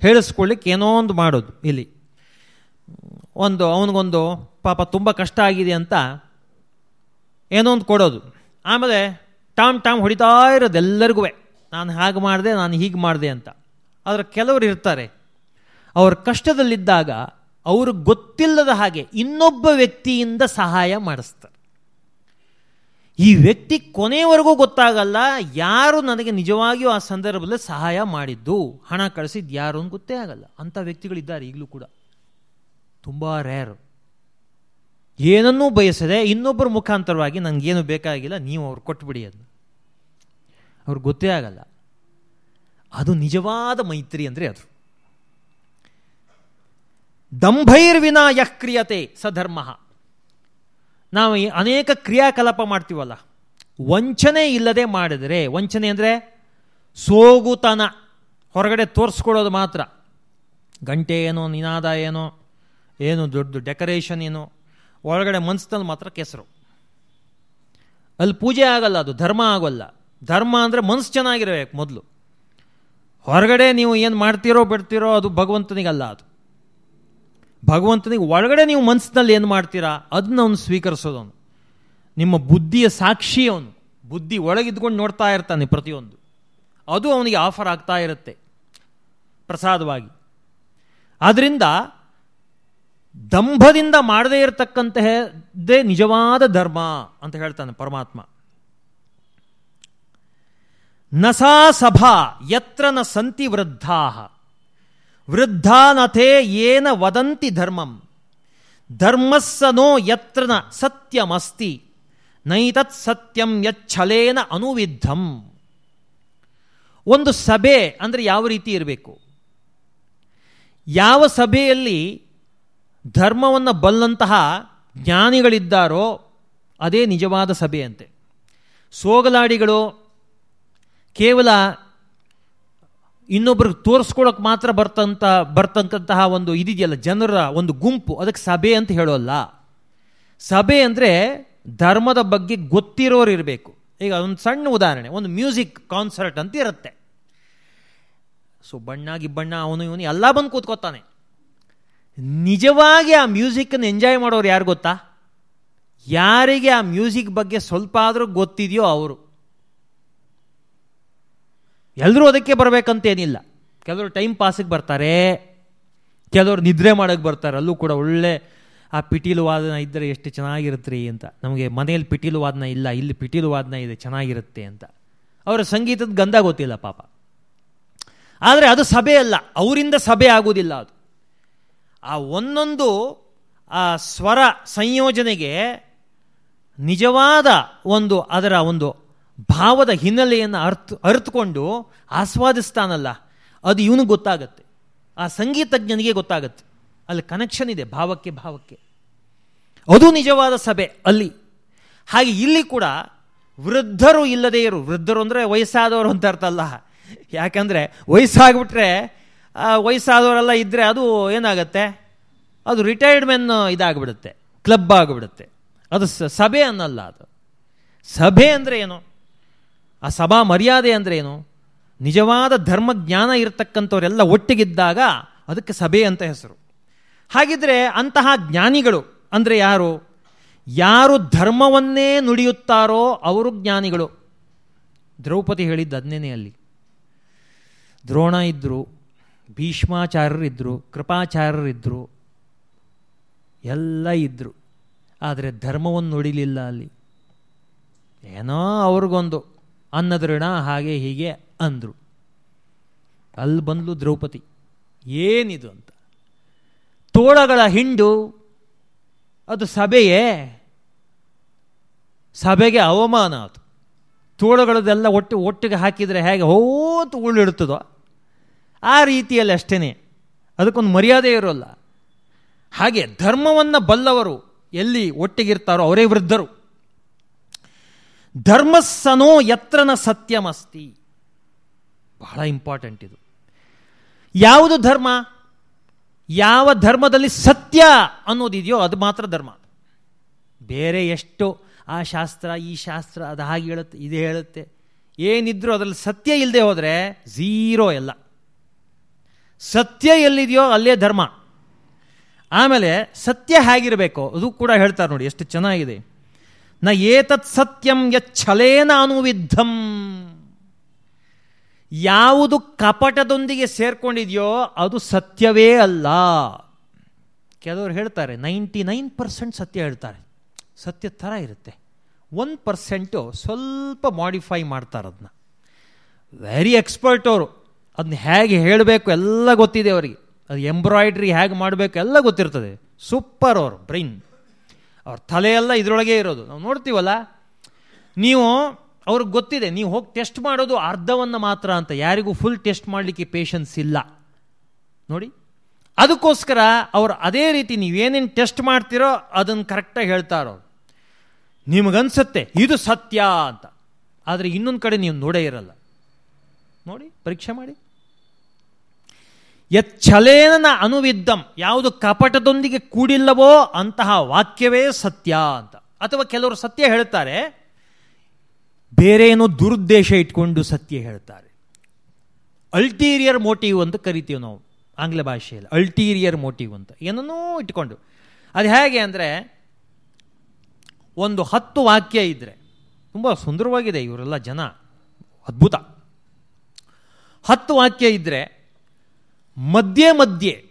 ಹೇಳಿಸ್ಕೊಳ್ಳಿಕ್ಕೆ ಏನೋ ಒಂದು ಮಾಡೋದು ಇಲ್ಲಿ. ಒಂದು ಅವನಿಗೊಂದು ಪಾಪ ತುಂಬ ಕಷ್ಟ ಆಗಿದೆ ಅಂತ ಏನೋ ಒಂದು ಕೊಡೋದು. ಆಮೇಲೆ ಟಾಮ್ ಟಾಮ್ ಹೊಡಿತಾ ಇರೋದು ಎಲ್ಲರಿಗೂ. ನಾನು ಹಾಗೆ ಮಾಡಿದೆ, ನಾನು ಹೀಗೆ ಮಾಡಿದೆ ಅಂತ. ಆದರೆ ಕೆಲವರು ಇರ್ತಾರೆ. ಅವ್ರ ಕಷ್ಟದಲ್ಲಿದ್ದಾಗ ಅವರು ಗೊತ್ತಿಲ್ಲದ ಹಾಗೆ ಇನ್ನೊಬ್ಬ ವ್ಯಕ್ತಿಯಿಂದ ಸಹಾಯ ಮಾಡಿಸ್ತಾರೆ. ಈ ವ್ಯಕ್ತಿ ಕೊನೆಯವರೆಗೂ ಗೊತ್ತಾಗಲ್ಲ, ಯಾರು ನನಗೆ ನಿಜವಾಗಿಯೂ ಆ ಸಂದರ್ಭದಲ್ಲಿ ಸಹಾಯ ಮಾಡಿದ್ದು, ಹಣ ಕಳಿಸಿದ್ದು ಯಾರು ಅಂತ ಗೊತ್ತೇ ಆಗಲ್ಲ. ಅಂಥ ವ್ಯಕ್ತಿಗಳಿದ್ದಾರೆ ಈಗಲೂ ಕೂಡ. ತುಂಬ ರೇರು ಏನನ್ನೂ ಬಯಸದೆ ಇನ್ನೊಬ್ಬರ ಮುಖಾಂತರವಾಗಿ ನನಗೇನು ಬೇಕಾಗಿಲ್ಲ, ನೀವು ಅವ್ರು ಕೊಟ್ಬಿಡಿ ಅದನ್ನು ಅವ್ರಿಗೆ ಗೊತ್ತೇ ಆಗಲ್ಲ. ಅದು ನಿಜವಾದ ಮೈತ್ರಿ ಅಂದರೆ ಅದು. ದಂಭೈರ್ವಿನ ಯಃ ಕ್ರಿಯತೆ ಸಧರ್ಮ ನಾವು ಅನೇಕ ಕ್ರಿಯಾಕಲಾಪ ಮಾಡ್ತೀವಲ್ಲ, ವಂಚನೆ ಇಲ್ಲದೆ ಮಾಡಿದರೆ, ವಂಚನೆ ಅಂದರೆ ಸೋಗುತನ, ಹೊರಗಡೆ ತೋರಿಸ್ಕೊಳ್ಳೋದು ಮಾತ್ರ. ಗಂಟೆ ಏನೋ, ನಿನಾದ ಏನೋ, ಏನು ದೊಡ್ಡ ಡೆಕೋರೇಷನ್ ಏನೋ, ಒಳಗಡೆ ಮನಸ್ಸಿನಲ್ಲಿ ಮಾತ್ರ ಕೆಸರು. ಅಲ್ಲಿ ಪೂಜೆ ಆಗಲ್ಲ ಅದು, ಧರ್ಮ ಆಗೋಲ್ಲ. ಧರ್ಮ ಅಂದರೆ ಮನಸ್ಸು ಚೆನ್ನಾಗಿರಬೇಕು ಮೊದಲು. ಹೊರಗಡೆ ನೀವು ಏನು ಮಾಡ್ತೀರೋ, ಬಿಡ್ತೀರೋ ಅದು ಭಗವಂತನಿಗಲ್ಲ ಅದು. ಭಗವಂತನಿಗೆ ಒಳಗಡೆ ನೀವು ಮನಸ್ಸಿನಲ್ಲಿ ಏನು ಮಾಡ್ತೀರಾ? ಅದನ್ನ ಅವನು ಸ್ವೀಕರಿಸೋದು ಅವನು. ನಿಮ್ಮ ಬುದ್ಧಿಯ ಸಾಕ್ಷಿ ಅವನು. ಬುದ್ಧಿ ಒಳಗಿದ್ಕೊಂಡು ನೋಡ್ತಾ ಇರ್ತಾನೆ ಪ್ರತಿಯೊಂದು. ಅದು ಅವನಿಗೆ ಆಫರ್ ಆಗ್ತಾ ಇರುತ್ತೆ. ಪ್ರಸಾದವಾಗಿ. ಆದ್ದರಿಂದ ದಂಭದಿಂದ ಮಾಡದೇ ಇರತಕ್ಕಂತಹದ್ದೇ ನಿಜವಾದ ಧರ್ಮ ಅಂತ ಹೇಳ್ತಾನೆ ಪರಮಾತ್ಮ. ನಸಾ ಸಭಾ ಯತ್ರ ನ ಸಂತಿ ವೃದ್ಧಾ ವೃದ್ಧಾನಥೇ ಏನ ವದಂತಿ ಧರ್ಮಂ. ಧರ್ಮಸ್ಸನೋ ಯತ್ರ ಸತ್ಯಮಸ್ತಿ. ನೈತತ್ ಸತ್ಯಂ ಯಚ್ಛಲೇನ ಅನುವಿದ್ಧಂ. ಒಂದು ಸಭೆ ಅಂದರೆ ಯಾವ ರೀತಿ ಇರಬೇಕು? ಯಾವ ಸಭೆಯಲ್ಲಿ ಧರ್ಮವನ್ನು ಬಲ್ಲಂತಹ ಜ್ಞಾನಿಗಳಿದ್ದಾರೋ ಅದೇ ನಿಜವಾದ ಸಭೆಯಂತೆ. ಸೋಗಲಾಡಿಗಳು ಕೇವಲ ಇನ್ನೊಬ್ರಿಗೆ ತೋರಿಸ್ಕೊಳಕ್ಕೆ ಮಾತ್ರ ಬರ್ತಂತ ಬರ್ತಕ್ಕಂತಹ ಒಂದು ಇದಿದೆಯಲ್ಲ, ಜನರ ಒಂದು ಗುಂಪು, ಅದಕ್ಕೆ ಸಭೆ ಅಂತ ಹೇಳೋಲ್ಲ. ಸಭೆ ಅಂದರೆ ಧರ್ಮದ ಬಗ್ಗೆ ಗೊತ್ತಿರೋರು ಇರಬೇಕು. ಈಗ ಒಂದು ಸಣ್ಣ ಉದಾಹರಣೆ, ಒಂದು ಮ್ಯೂಸಿಕ್ ಕಾನ್ಸರ್ಟ್ ಅಂತ ಇರುತ್ತೆ. ಸೊ ಬಣ್ಣ ಗಿಬ್ಬಣ್ಣ ಅವನು ಇವನು ಎಲ್ಲ ಬಂದು ಕೂತ್ಕೋತಾನೆ. ನಿಜವಾಗಿ ಆ ಮ್ಯೂಸಿಕ್ಕನ್ನು ಎಂಜಾಯ್ ಮಾಡೋರು ಯಾರು ಗೊತ್ತಾ? ಯಾರಿಗೆ ಆ ಮ್ಯೂಸಿಕ್ ಬಗ್ಗೆ ಸ್ವಲ್ಪ ಆದರೂ ಗೊತ್ತಿದೆಯೋ ಅವರು. ಎಲ್ಲರೂ ಅದಕ್ಕೆ ಬರಬೇಕಂತೇನಿಲ್ಲ. ಕೆಲವರು ಟೈಮ್ ಪಾಸಿಗೆ ಬರ್ತಾರೆ, ಕೆಲವರು ನಿದ್ರೆ ಮಾಡೋಕ್ಕೆ ಬರ್ತಾರೆ, ಅಲ್ಲೂ ಕೂಡ ಒಳ್ಳೆ, ಆ ಪಿಟೀಲು ವಾದನ ಇದ್ದರೆ ಎಷ್ಟು ಚೆನ್ನಾಗಿರುತ್ತೆ ಅಂತ. ನಮಗೆ ಮನೆಯಲ್ಲಿ ಪಿಟೀಲು ವಾದನ ಇಲ್ಲ, ಇಲ್ಲಿ ಪಿಟೀಲು ವಾದನ ಇದೆ, ಚೆನ್ನಾಗಿರುತ್ತೆ ಅಂತ. ಅವರ ಸಂಗೀತದ ಗಂಧ ಗೊತ್ತಿಲ್ಲ ಪಾಪ. ಆದರೆ ಅದು ಸಭೆ ಅಲ್ಲ, ಅವರಿಂದ ಸಭೆ ಆಗುವುದಿಲ್ಲ ಅದು. ಆ ಒಂದೊಂದು, ಆ ಸ್ವರ ಸಂಯೋಜನೆಗೆ ನಿಜವಾದ ಒಂದು ಅದರ ಒಂದು ಭಾವದ ಹಿನ್ನೆಲೆಯನ್ನು ಅರ್ಥ ಅರ್ಥಕೊಂಡು ಆಸ್ವಾದಿಸ್ತಾನಲ್ಲ, ಅದು ಇವನಿಗೆ ಗೊತ್ತಾಗತ್ತೆ. ಆ ಸಂಗೀತಜ್ಞನಿಗೆ ಗೊತ್ತಾಗತ್ತೆ. ಅಲ್ಲಿ ಕನೆಕ್ಷನ್ ಇದೆ, ಭಾವಕ್ಕೆ ಭಾವಕ್ಕೆ. ಅದು ನಿಜವಾದ ಸಭೆ, ಅಲ್ಲಿ. ಹಾಗೆ ಇಲ್ಲಿ ಕೂಡ ವೃದ್ಧರು ಇಲ್ಲದೇ ಇರು, ವೃದ್ಧರು ಅಂದರೆ ವಯಸ್ಸಾದವರು ಅಂತ ಅರ್ಥ ಅಲ್ಲ. ಯಾಕಂದರೆ ವಯಸ್ಸಾಗ್ಬಿಟ್ರೆ ವಯಸ್ಸಾದವರೆಲ್ಲ ಇದ್ದರೆ ಅದು ಏನಾಗುತ್ತೆ? ಅದು ರಿಟೈರ್ಡ್ ಮೆನ್ ಇದಾಗ್ಬಿಡುತ್ತೆ ಕ್ಲಬ್ ಆಗಿಬಿಡುತ್ತೆ. ಅದು ಸಭೆ ಅನ್ನಲ್ಲ ಅದು. ಸಭೆ ಅಂದರೆ ಏನು? ಆ ಸಭಾ ಮರ್ಯಾದೆ ಅಂದರೆ ಏನು ನಿಜವಾದ ಧರ್ಮಜ್ಞಾನ ಇರತಕ್ಕಂಥವರೆಲ್ಲ ಒಟ್ಟಿಗಿದ್ದಾಗ ಅದಕ್ಕೆ ಸಭೆ ಅಂತ ಹೆಸರು. ಹಾಗಿದ್ರೆ ಅಂತಹ ಜ್ಞಾನಿಗಳು ಅಂದರೆ ಯಾರು? ಯಾರು ಧರ್ಮವನ್ನೇ ನುಡಿಯುತ್ತಾರೋ ಅವರು ಜ್ಞಾನಿಗಳು. ದ್ರೌಪದಿ ಹೇಳಿದ್ದ ಅದನ್ನೇ ಅಲ್ಲಿ. ದ್ರೋಣ ಇದ್ದರು ಭೀಷ್ಮಾಚಾರ್ಯರಿದ್ದರು ಕೃಪಾಚಾರ್ಯರಿದ್ದರು ಎಲ್ಲ ಇದ್ದರು ಆದರೆ ಧರ್ಮವನ್ನು ನುಡಿಲಿಲ್ಲ ಅಲ್ಲಿ. ಏನೋ ಅವ್ರಿಗೊಂದು. ಅನ್ನದೃಣ ಹಾಗೆ ಹೀಗೆ ಅಂದರು. ಅಲ್ಲಿ ಬಂದಲು ದ್ರೌಪದಿ. ಏನಿದು ಅಂತ. ತೋಳಗಳ ಹಿಂಡು, ಅದು ಸಭೆಯೇ. ಸಭೆಗೆ ಅವಮಾನ ಅದು. ತೋಳಗಳದೆಲ್ಲ ಒಟ್ಟು, ಒಟ್ಟಿಗೆ ಹಾಕಿದರೆ ಹೇಗೆ ಹೋತು ಉಳ್ಳಿಡ್ತದೋ ಆ ರೀತಿಯಲ್ಲಿ ಅಷ್ಟೇ ಅದಕ್ಕೊಂದು ಮರ್ಯಾದೆ ಇರೋಲ್ಲ. ಹಾಗೆ ಧರ್ಮವನ್ನು ಬಲ್ಲವರು ಎಲ್ಲಿ ಒಟ್ಟಿಗಿರ್ತಾರೋ ಅವರೇ ವೃದ್ಧರು. ಧರ್ಮಸ್ಸನೋ ಯತ್ರನ ಸತ್ಯಮಸ್ತಿ. ಬಹಳ ಇಂಪಾರ್ಟೆಂಟ್ ಇದು. ಯಾವುದು ಧರ್ಮ? ಯಾವ ಧರ್ಮದಲ್ಲಿ ಸತ್ಯ ಅನ್ನೋದಿದೆಯೋ ಅದು ಮಾತ್ರ ಧರ್ಮ. ಬೇರೆ ಎಷ್ಟು ಆ ಶಾಸ್ತ್ರ, ಈ ಶಾಸ್ತ್ರ ಅದು ಹಾಗೆ ಹೇಳುತ್ತೆ, ಇದು ಹೇಳುತ್ತೆ. ಏನಿದ್ರೂ ಅದರಲ್ಲಿ ಸತ್ಯ ಇಲ್ಲದೆ ಹೋದರೆ ಝೀರೋ ಎಲ್ಲ. ಸತ್ಯ ಎಲ್ಲಿದೆಯೋ ಅಲ್ಲೇ ಧರ್ಮ. ಆಮೇಲೆ ಸತ್ಯ ಹೇಗಿರಬೇಕು ಅದು ಕೂಡ ಹೇಳ್ತಾರೆ ನೋಡಿ ಎಷ್ಟು ಚೆನ್ನಾಗಿದೆ. ನ ಏತತ್ ಸತ್ಯಂ ಯಚ್ಛಲೇನ ಅನುವಿದ್ಧಂ. ಯಾವುದು ಕಪಟದೊಂದಿಗೆ ಸೇರ್ಕೊಂಡಿದೆಯೋ ಅದು ಸತ್ಯವೇ ಅಲ್ಲ. ಕೆಲವರು ಹೇಳ್ತಾರೆ, ನೈಂಟಿ ನೈನ್ ಪರ್ಸೆಂಟ್ ಸತ್ಯ ಹೇಳ್ತಾರೆ. ಸತ್ಯ ಥರ ಇರುತ್ತೆ. ಒನ್ ಪರ್ಸೆಂಟು ಸ್ವಲ್ಪ ಮಾಡಿಫೈ ಮಾಡ್ತಾರೆ ಅದನ್ನ ವೆರಿ ಎಕ್ಸ್ಪರ್ಟ್ ಅವರು. ಅದನ್ನ ಹೇಗೆ ಹೇಳಬೇಕು ಎಲ್ಲ ಗೊತ್ತಿದೆ ಅವರಿಗೆ. ಅದು ಎಂಬ್ರಾಯ್ಡ್ರಿ ಹೇಗೆ ಮಾಡಬೇಕು ಎಲ್ಲ ಗೊತ್ತಿರ್ತದೆ. ಸೂಪರ್ ಅವರು ಬ್ರೈನ್ ಅವ್ರ ತಲೆಯೆಲ್ಲ ಇದರೊಳಗೆ ಇರೋದು. ನಾವು ನೋಡ್ತೀವಲ್ಲ, ನೀವು, ಅವ್ರಿಗೆ ಗೊತ್ತಿದೆ, ನೀವು ಹೋಗಿ ಟೆಸ್ಟ್ ಮಾಡೋದು ಅರ್ಧವನ್ನು ಮಾತ್ರ ಅಂತ. ಯಾರಿಗೂ ಫುಲ್ ಟೆಸ್ಟ್ ಮಾಡಲಿಕ್ಕೆ ಪೇಷನ್ಸ್ ಇಲ್ಲ. ನೋಡಿ, ಅದಕ್ಕೋಸ್ಕರ ಅವ್ರು ಅದೇ ರೀತಿ ನೀವೇನೇನು ಟೆಸ್ಟ್ ಮಾಡ್ತೀರೋ ಅದನ್ನು ಕರೆಕ್ಟಾಗಿ ಹೇಳ್ತಾರೋ ನಿಮಗನ್ಸುತ್ತೆ, ಇದು ಸತ್ಯ ಅಂತ. ಆದರೆ ಇನ್ನೊಂದು ಕಡೆ ನೀವು ನೋಡೇ ಇರಲ್ಲ. ನೋಡಿ, ಪರೀಕ್ಷೆ ಮಾಡಿ. ಎಚ್ಚಲೇನ ಅನುವಿದ್ದಂ, ಯಾವುದು ಕಪಟದೊಂದಿಗೆ ಕೂಡಿಲ್ಲವೋ ಅಂತಹ ವಾಕ್ಯವೇ ಸತ್ಯ ಅಂತ. ಅಥವಾ ಕೆಲವರು ಸತ್ಯ ಹೇಳ್ತಾರೆ ಬೇರೆ ಏನೋ ದುರುದ್ದೇಶ ಇಟ್ಕೊಂಡು ಸತ್ಯ ಹೇಳ್ತಾರೆ. ಅಲ್ಟೀರಿಯರ್ ಮೋಟಿವ್ ಅಂತ ಕರಿತೀವಿ ನಾವು, ಆಂಗ್ಲ ಭಾಷೆಯಲ್ಲಿ. ಅಲ್ಟೀರಿಯರ್ ಮೋಟಿವ್ ಅಂತ. ಏನನ್ನೂ ಇಟ್ಕೊಂಡು. ಅದು ಹೇಗೆ ಅಂದರೆ, ಒಂದು ಹತ್ತು ವಾಕ್ಯ ಇದ್ದರೆ ತುಂಬ ಸುಂದರವಾಗಿದೆ ಇವರೆಲ್ಲ ಜನ. ಅದ್ಭುತ. ಹತ್ತು ವಾಕ್ಯ ಇದ್ದರೆ ಮಧ್ಯೆ ಮಧ್ಯೆ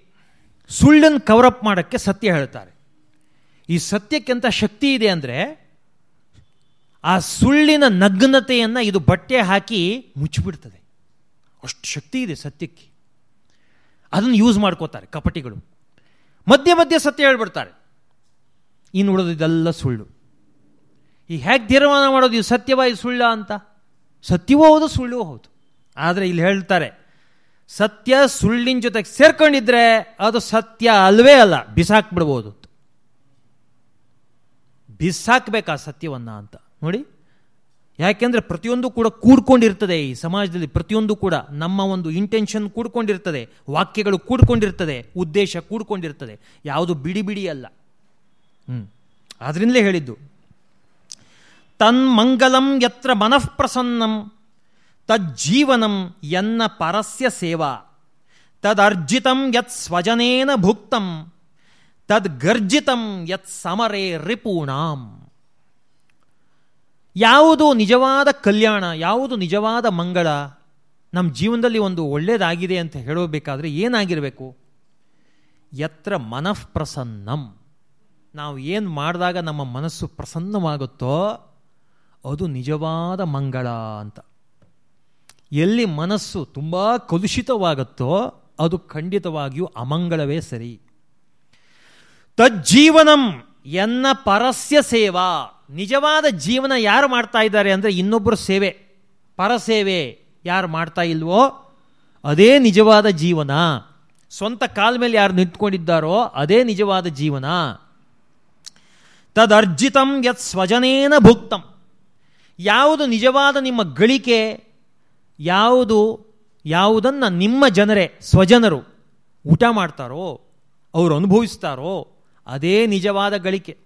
ಸುಳ್ಳನ್ನು ಕವರಪ್ ಮಾಡೋಕ್ಕೆ ಸತ್ಯ ಹೇಳ್ತಾರೆ. ಈ ಸತ್ಯಕ್ಕೆಂತ ಶಕ್ತಿ ಇದೆ ಅಂದರೆ ಆ ಸುಳ್ಳಿನ ನಗ್ನತೆಯನ್ನು ಇದು ಬಟ್ಟೆ ಹಾಕಿ ಮುಚ್ಚಿಬಿಡ್ತದೆ. ಅಷ್ಟು ಶಕ್ತಿ ಇದೆ ಸತ್ಯಕ್ಕೆ. ಅದನ್ನು ಯೂಸ್ ಮಾಡ್ಕೋತಾರೆ ಕಪಟಿಗಳು. ಮಧ್ಯೆ ಮಧ್ಯೆ ಸತ್ಯ ಹೇಳ್ಬಿಡ್ತಾರೆ. ಇನ್ನು ಇದೆಲ್ಲ ಸುಳ್ಳು. ಈ ಹೇಗೆ ತೀರ್ಮಾನ ಮಾಡೋದು ಇದು ಸತ್ಯವಾ ಸುಳ್ಳ ಅಂತ? ಸತ್ಯವೂ ಹೌದು, ಸುಳ್ಳು ಹೌದು. ಆದರೆ ಇಲ್ಲಿ ಹೇಳ್ತಾರೆ ಸತ್ಯ ಸುಳ್ಳಿನ ಜೊತೆಗೆ ಸೇರ್ಕೊಂಡಿದ್ರೆ ಅದು ಸತ್ಯ ಅಲ್ವೇ ಅಲ್ಲ. ಬಿಸಾಕ್ಬಿಡ್ಬೋದು. ಬಿಸಾಕ್ಬೇಕಾ ಸತ್ಯವನ್ನ ಅಂತ. ನೋಡಿ, ಯಾಕೆಂದ್ರೆ ಪ್ರತಿಯೊಂದು ಕೂಡ ಕೂಡ್ಕೊಂಡಿರ್ತದೆ ಈ ಸಮಾಜದಲ್ಲಿ, ಪ್ರತಿಯೊಂದು ಕೂಡ ನಮ್ಮ ಒಂದು ಇಂಟೆನ್ಷನ್ ಕೂಡ್ಕೊಂಡಿರ್ತದೆ, ವಾಕ್ಯಗಳು ಕೂಡ್ಕೊಂಡಿರ್ತದೆ, ಉದ್ದೇಶ ಕೂಡ್ಕೊಂಡಿರ್ತದೆ. ಯಾವುದು ಬಿಡಿ ಬಿಡಿ ಅಲ್ಲ. ಹ್ಞೂ ಆದ್ರಿಂದಲೇ ಹೇಳಿದ್ದು, ತನ್ಮಂಗಲಂ ಯತ್ರ ಮನಃಪ್ರಸನ್ನಂ ತಜ್ಜೀವನಂ ಎನ್ನ ಪರಸ್ಯ ಸೇವಾ ತದರ್ಜಿತಂ ಯತ್ ಸ್ವಜನೇನ ಭುಕ್ತಂ ತದ್ಗರ್ಜಿತಂ ಯತ್ ಸಮರೇ ರಿಪೂಣಾಂ ಯಾವುದು ನಿಜವಾದ ಕಲ್ಯಾಣ, ಯಾವುದು ನಿಜವಾದ ಮಂಗಳ ನಮ್ಮ ಜೀವನದಲ್ಲಿ ಒಂದು ಒಳ್ಳೆಯದಾಗಿದೆ ಅಂತ ಹೇಳಬೇಕಾದ್ರೆ ಏನಾಗಿರಬೇಕು? ಯತ್ರ ಮನಃಪ್ರಸನ್ನಂ ನಾವು ಏನು ಮಾಡಿದಾಗ ನಮ್ಮ ಮನಸ್ಸು ಪ್ರಸನ್ನವಾಗುತ್ತೋ, ಅದು ನಿಜವಾದ ಮಂಗಳ ಅಂತ. ಎಲ್ಲಿ ಮನಸ್ಸು ತುಂಬ ಕಲುಷಿತವಾಗುತ್ತೋ ಅದು ಖಂಡಿತವಾಗಿಯೂ ಅಮಂಗಳವೇ ಸರಿ. ತಜ್ಜೀವನಂ ಎನ್ನ ಪರಸ್ಯ ಸೇವಾ. ನಿಜವಾದ ಜೀವನ ಯಾರು ಮಾಡ್ತಾ ಇದ್ದಾರೆ ಅಂದರೆ ಇನ್ನೊಬ್ಬರು ಸೇವೆ. ಪರಸೇವೆ ಯಾರು ಮಾಡ್ತಾ ಇಲ್ವೋ ಅದೇ ನಿಜವಾದ ಜೀವನ. ಸ್ವಂತ ಕಾಲ ಮೇಲೆ ಯಾರು ನಿಂತ್ಕೊಂಡಿದ್ದಾರೋ ಅದೇ ನಿಜವಾದ ಜೀವನ. ತದರ್ಜಿತಂ ಯತ್ ಸ್ವಜನೇನ ಭುಕ್ತಂ. ಯಾವುದು ನಿಜವಾದ ನಿಮ್ಮ ಗಳಿಕೆ ಯಾವುದು, ಯಾವುದನ್ನು ನಿಮ್ಮ ಜನರೇ, ಸ್ವಜನರು ಊಟ ಮಾಡ್ತಾರೋ, ಅವರು ಅನುಭವಿಸ್ತಾರೋ, ಅದೇ ನಿಜವಾದ ಗಳಿಕೆ.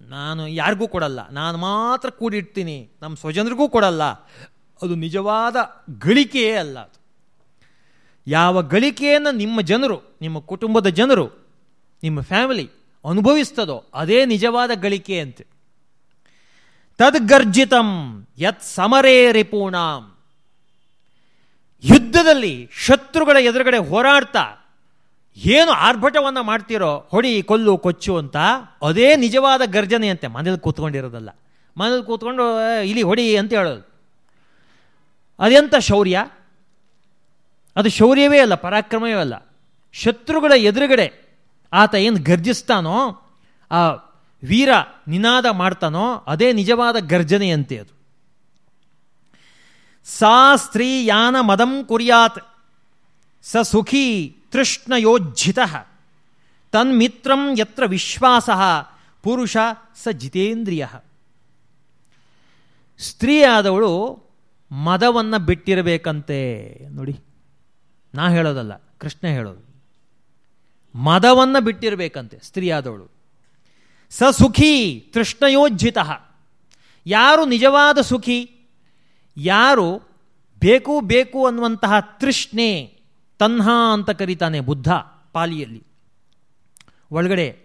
ನಾನು ಯಾರಿಗೂ ಕೊಡಲ್ಲ. ನಾನು ಮಾತ್ರ ಕೂಡಿಡ್ತೀನಿ. ನಮ್ಮ ಸ್ವಜನರಿಗೂ ಕೊಡಲ್ಲ. ಅದು ನಿಜವಾದ ಗಳಿಕೆಯೇ ಅಲ್ಲ ಅದು. ಯಾವ ಗಳಿಕೆಯನ್ನು ನಿಮ್ಮ ಜನರು, ನಿಮ್ಮ ಕುಟುಂಬದ ಜನರು, ನಿಮ್ಮ ಫ್ಯಾಮಿಲಿ ಅನುಭವಿಸ್ತದೋ, ಅದೇ ನಿಜವಾದ ಗಳಿಕೆ ಅಂತೆ. ತದ್ಗರ್ಜಿತಂ ಯತ್ ಸಮರೇ ರಿಪೂಣಾಂ. ಯುದ್ಧದಲ್ಲಿ ಶತ್ರುಗಳ ಎದುರುಗಡೆ ಹೋರಾಡ್ತಾ ಏನು ಆರ್ಭಟವನ್ನು ಮಾಡ್ತೀರೋ ಹೊಡಿ, ಕೊಲ್ಲು, ಕೊಚ್ಚು ಅಂತ ಅದೇ ನಿಜವಾದ ಗರ್ಜನೆಯಂತೆ ಮನೇಲಿ ಕೂತ್ಕೊಂಡಿರೋದಲ್ಲ. ಮನೇಲಿ ಕೂತ್ಕೊಂಡು ಇಲ್ಲಿ ಹೊಡಿ ಅಂತ ಹೇಳೋದು. ಅದೆಂಥ ಶೌರ್ಯ? ಅದು ಶೌರ್ಯವೇ ಅಲ್ಲ, ಪರಾಕ್ರಮವೇ ಅಲ್ಲ. ಶತ್ರುಗಳ ಎದುರುಗಡೆ ಆತ ಏನು ಗರ್ಜಿಸ್ತಾನೋ, ಆ ವೀರ ನಿನಾದ ಮಾಡ್ತಾನೋ, ಅದೇ ನಿಜವಾದ ಗರ್ಜನೆಯಂತೆ ಅದು. ಸಾ ಸ್ತ್ರೀ ಯಾನ ಮದಂ ಕುರ್ಯಾತ್, ಸ ಸುಖಿ ತೃಷ್ಣಯೋಜ್ಜಿತ ತನ್ಮಿತ್ರಂ ಯತ್ರ ವಿಶ್ವಾಸ, ಪುರುಷ ಸ ಜಿತೇಂದ್ರಿಯ. ಸ್ತ್ರೀಯಾದವಳು ಮದವನ್ನು ಬಿಟ್ಟಿರಬೇಕಂತೆ, ನೋಡಿ, ನಾ ಹೇಳೋದಲ್ಲ, ಕೃಷ್ಣ ಹೇಳೋದು. ಮದವನ್ನು ಬಿಟ್ಟಿರಬೇಕಂತೆ ಸ್ತ್ರೀಯಾದವಳು ಸ ಸುಖಿ ತೃಷ್ಣಯೋಜ್ಜಿತ, ಯಾರು ನಿಜವಾದ ಸುಖಿ ಯಾರು ಬೇಕು ಬೇಕು ಅನ್ನುವಂತಹ ತೃಷ್ಣೆ ತನ್ಹಾ ಅಂತ ಕರೀತಾನೆ ಬುದ್ಧ ಪಾಲಿಯಲ್ಲಿ. ಒಳಗಡೆ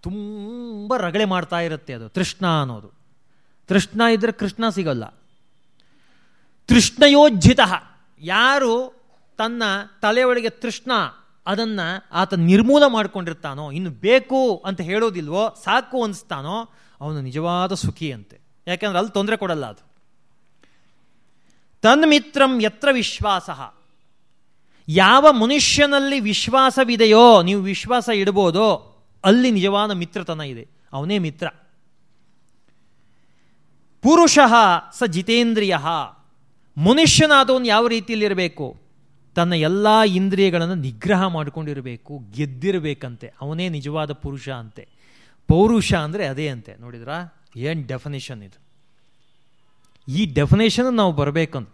ತುಂಬ ರಗಳೆ ಮಾಡ್ತಾ ಇರುತ್ತೆ ಅದು, ತೃಷ್ಣ ಅನ್ನೋದು. ತೃಷ್ಣ ಇದ್ರೆ ಕೃಷ್ಣ ಸಿಗಲ್ಲ. ತೃಷ್ಣಯೋಜ್ಜಿತ. ಯಾರು ತನ್ನ ತಲೆಯೊಳಗೆ ತೃಷ್ಣ, ಅದನ್ನು ಆತ ನಿರ್ಮೂಲ ಮಾಡ್ಕೊಂಡಿರ್ತಾನೋ, ಇನ್ನು ಬೇಕು ಅಂತ ಹೇಳೋದಿಲ್ವೋ, ಸಾಕು ಅನಿಸ್ತಾನೋ, ಅವನು ನಿಜವಾದ ಸುಖಿ ಅಂತೆ ಯಾಕೆಂದ್ರೆ ಅಲ್ಲಿ ತೊಂದರೆ ಕೊಡಲ್ಲ ಅದು. ತನ್ಮಿತ್ರಂ ಯತ್ರ ವಿಶ್ವಾಸ. ಯಾವ ಮನುಷ್ಯನಲ್ಲಿ ವಿಶ್ವಾಸವಿದೆಯೋ, ನೀವು ವಿಶ್ವಾಸ ಇಡ್ಬೋದೋ, ಅಲ್ಲಿ ನಿಜವಾದ ಮಿತ್ರತನ ಇದೆ. ಅವನೇ ಮಿತ್ರ. ಪುರುಷ ಸ ಜಿತೇಂದ್ರಿಯ. ಮನುಷ್ಯನಾದವನು ಯಾವ ರೀತಿಯಲ್ಲಿರಬೇಕು? ತನ್ನ ಎಲ್ಲ ಇಂದ್ರಿಯಗಳನ್ನು ನಿಗ್ರಹ ಮಾಡಿಕೊಂಡಿರಬೇಕು, ಗೆದ್ದಿರಬೇಕಂತೆ. ಅವನೇ ನಿಜವಾದ ಪುರುಷ ಅಂತೆ. ಪೌರುಷ ಅಂದರೆ ಅದೇ ಅಂತೆ. ನೋಡಿದ್ರಾ? ಏನು ಡೆಫಿನೇಷನ್ ಇದು? ಈ ಡೆಫಿನೇಷನ್ ನಾವು ಬರಬೇಕಂತ.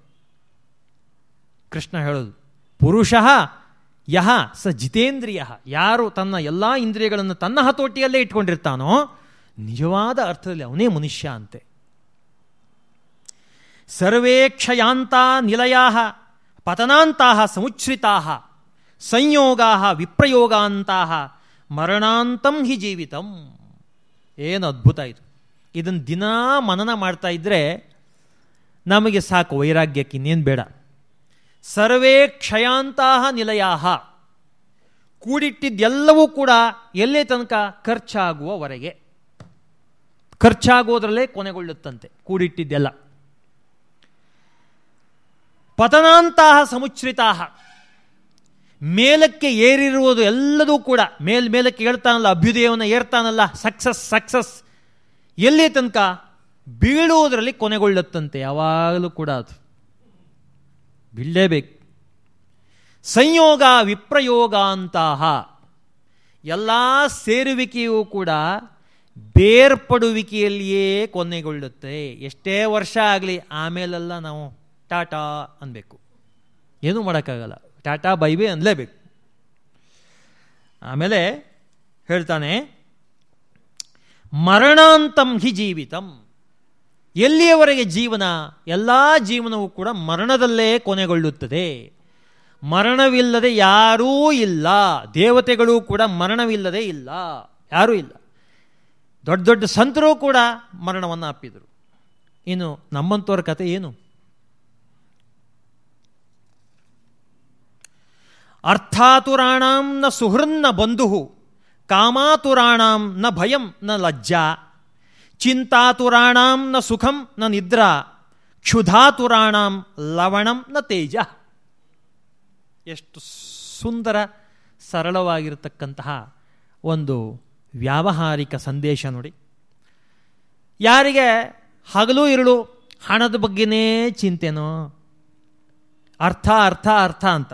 ಕೃಷ್ಣ ಹೇಳೋದು, ಪುರುಷ ಯಹ ಸ ಜಿತೇಂದ್ರಿಯ. ಯಾರು ತನ್ನ ಎಲ್ಲ ಇಂದ್ರಿಯಗಳನ್ನು ತನ್ನ ಹತೋಟಿಯಲ್ಲೇ ಇಟ್ಕೊಂಡಿರ್ತಾನೋ, ನಿಜವಾದ ಅರ್ಥದಲ್ಲಿ ಅವನೇ ಮನುಷ್ಯ ಅಂತೆ. ಸರ್ವೇ ಕ್ಷಯಾಂತ ನಿಲಯಾ ಪತನಾಂತಹ ಸಮುಚ್ಛ್ರಿತಾ, ಸಂಯೋಗಾ ವಿಪ್ರಯೋಗಾಂತಹ ಮರಣಾಂತಂ ಹಿ ಜೀವಿತಂ. ಏನು ಅದ್ಭುತ ಇದು. ಇದನ್ನು ದಿನಾ ಮನನ ಮಾಡ್ತಾ ಇದ್ದರೆ ನಮಗೆ ಸಾಕು, ವೈರಾಗ್ಯಕ್ಕೆ ಇನ್ನೇನು ಬೇಡ. ಸರ್ವೇ ಕ್ಷಯಾಂತಹ ನಿಲಯಾಹ. ಕೂಡಿಟ್ಟಿದ್ದೆಲ್ಲವೂ ಕೂಡ ಎಲ್ಲೇ ತನಕ ಖರ್ಚಾಗುವವರೆಗೆ. ಖರ್ಚಾಗೋದ್ರಲ್ಲೇ ಕೊನೆಗೊಳ್ಳುತ್ತಂತೆ, ಕೂಡಿಟ್ಟಿದ್ದೆಲ್ಲ. ಪತನಾಂತಹ ಸಮುಚ್ಛ್ರಿತಾ ಮೇಲಕ್ಕೆ ಏರಿರುವುದು ಎಲ್ಲದೂ ಕೂಡ, ಮೇಲ್ ಮೇಲಕ್ಕೆ ಏಳ್ತಾನಲ್ಲ, ಅಭ್ಯುದಯವನ್ನು ಏರ್ತಾನಲ್ಲ, ಸಕ್ಸಸ್ ಸಕ್ಸಸ್, ಎಲ್ಲೇ ತನಕ ಬೀಳುವುದರಲ್ಲಿ ಕೊನೆಗೊಳ್ಳುತ್ತಂತೆ, ಯಾವಾಗಲೂ ಕೂಡ ಅದು. ಬೀಳಲೇಬೇಕು ಸಂಯೋಗ ವಿಪ್ರಯೋಗ ಅಂತಹ ಎಲ್ಲ ಸೇರುವಿಕೆಯೂ ಕೂಡ ಬೇರ್ಪಡುವಿಕೆಯಲ್ಲಿಯೇ ಕೊನೆಗೊಳ್ಳುತ್ತೆ. ಎಷ್ಟೇ ವರ್ಷ ಆಗಲಿ, ಆಮೇಲೆಲ್ಲ ನಾವು ಟಾಟಾ ಅನ್ಬೇಕು. ಏನೂ ಮಾಡೋಕ್ಕಾಗಲ್ಲ. ಟಾಟಾ ಬೈ ಬೈ ಅನ್ಲೇಬೇಕು. ಆಮೇಲೆ ಹೇಳ್ತಾನೆ, ಮರಣಾಂತಂ ಹಿ ಜೀವಿತಂ. ಎಲ್ಲಿಯವರೆಗೆ ಜೀವನ? ಎಲ್ಲ ಜೀವನವೂ ಕೂಡ ಮರಣದಲ್ಲೇ ಕೊನೆಗೊಳ್ಳುತ್ತದೆ. ಮರಣವಿಲ್ಲದೆ ಯಾರೂ ಇಲ್ಲ. ದೇವತೆಗಳು ಕೂಡ ಮರಣವಿಲ್ಲದೆ ಇಲ್ಲ. ಯಾರೂ ಇಲ್ಲ. ದೊಡ್ಡ ದೊಡ್ಡ ಸಂತರು ಕೂಡ ಮರಣವನ್ನು ಅಪ್ಪಿದರು. ಇನ್ನು ನಮ್ಮಂಥವ್ರ ಕತೆ ಏನು? ಅರ್ಥಾತುರಾಣಾಂ ನ ಸುಹೃನ್ನ ಬಂಧು ಕಾಮಾತುರಾಣಾಂ ನ ಭಯಂ ನ ಲಜ್ಜಾ. ಚಿಂತಾತುರಾಣಾಂ ನ ಸುಖಂ ನ ನಿದ್ರಾ, ಕ್ಷುಧಾತುರಾಣಾಂ ಲವಣಂ ನ ತೇಜ. ಎಷ್ಟು ಸುಂದರ, ಸರಳವಾಗಿರತಕ್ಕಂತಹ ಒಂದು ವ್ಯಾವಹಾರಿಕ ಸಂದೇಶ ನೋಡಿ. ಯಾರಿಗೆ ಹಗಲು ಇರಳು ಹಣದ ಬಗ್ಗೆನೇ ಚಿಂತೆನೋ? ಅರ್ಥ ಅರ್ಥ ಅರ್ಥ ಅಂತ.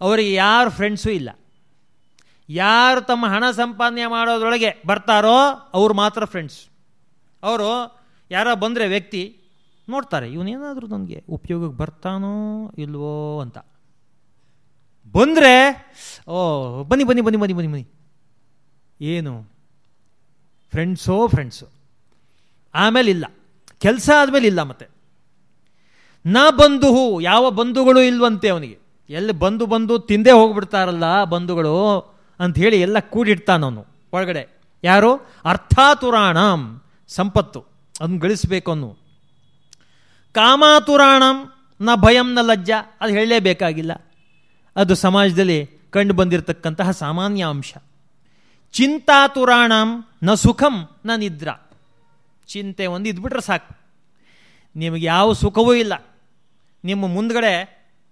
ಅವರಿಗೆ ಯಾರು ಫ್ರೆಂಡ್ಸೂ ಇಲ್ಲ. ಯಾರು ತಮ್ಮ ಹಣ ಸಂಪಾದನೆ ಮಾಡೋದ್ರೊಳಗೆ ಬರ್ತಾರೋ, ಅವ್ರು ಮಾತ್ರ ಫ್ರೆಂಡ್ಸ್ ಅವರು ಯಾರೋ ಬಂದರೆ ವ್ಯಕ್ತಿ ನೋಡ್ತಾರೆ, ಇವನೇನಾದರೂ ನನಗೆ ಉಪಯೋಗಕ್ಕೆ ಬರ್ತಾನೋ ಇಲ್ವೋ ಅಂತ. ಬಂದರೆ, ಓ, ಬನ್ನಿ ಬನ್ನಿ ಬನ್ನಿ ಬನ್ನಿ ಬನ್ನಿ ಬನ್ನಿ. ಏನು? ಫ್ರೆಂಡ್ಸೋ ಫ್ರೆಂಡ್ಸು ಆಮೇಲೆ ಇಲ್ಲ. ಕೆಲಸ ಆದಮೇಲೆ ಇಲ್ಲ ಮತ್ತೆ. ನ ಬಂಧು ಯಾವ ಬಂಧುಗಳು ಇಲ್ವಂತೆ ಅವನಿಗೆ. ಎಲ್ಲಿ ಬಂದು ಬಂದು ತಿಂದೇ ಹೋಗ್ಬಿಡ್ತಾರಲ್ಲ ಬಂಧುಗಳು ಅಂತ ಹೇಳಿ ಎಲ್ಲ ಕೂಡಿಡ್ತಾನವನು ಒಳಗಡೆ. ಯಾರು? ಅರ್ಥಾತುರಾಣಂ. ಸಂಪತ್ತು, ಅದನ್ನು ಗಳಿಸಬೇಕು ಅನ್ನು ಕಾಮಾತುರಾಣಂ ನ ಭಯಂ ನ ಲಜ್ಜ, ಅದು ಹೇಳಲೇಬೇಕಾಗಿಲ್ಲ. ಅದು ಸಮಾಜದಲ್ಲಿ ಕಂಡು ಬಂದಿರತಕ್ಕಂತಹ ಸಾಮಾನ್ಯ ಅಂಶ ಚಿಂತಾತುರಾಣಂ ನ ಸುಖಂ ನ ನಿದ್ರಾ. ಚಿಂತೆ ಒಂದು ಇದ್ಬಿಟ್ರೆ ಸಾಕು. ನಿಮಗೆ ಯಾವ ಸುಖವೂ ಇಲ್ಲ. ನಿಮ್ಮ ಮುಂದ್ಗಡೆ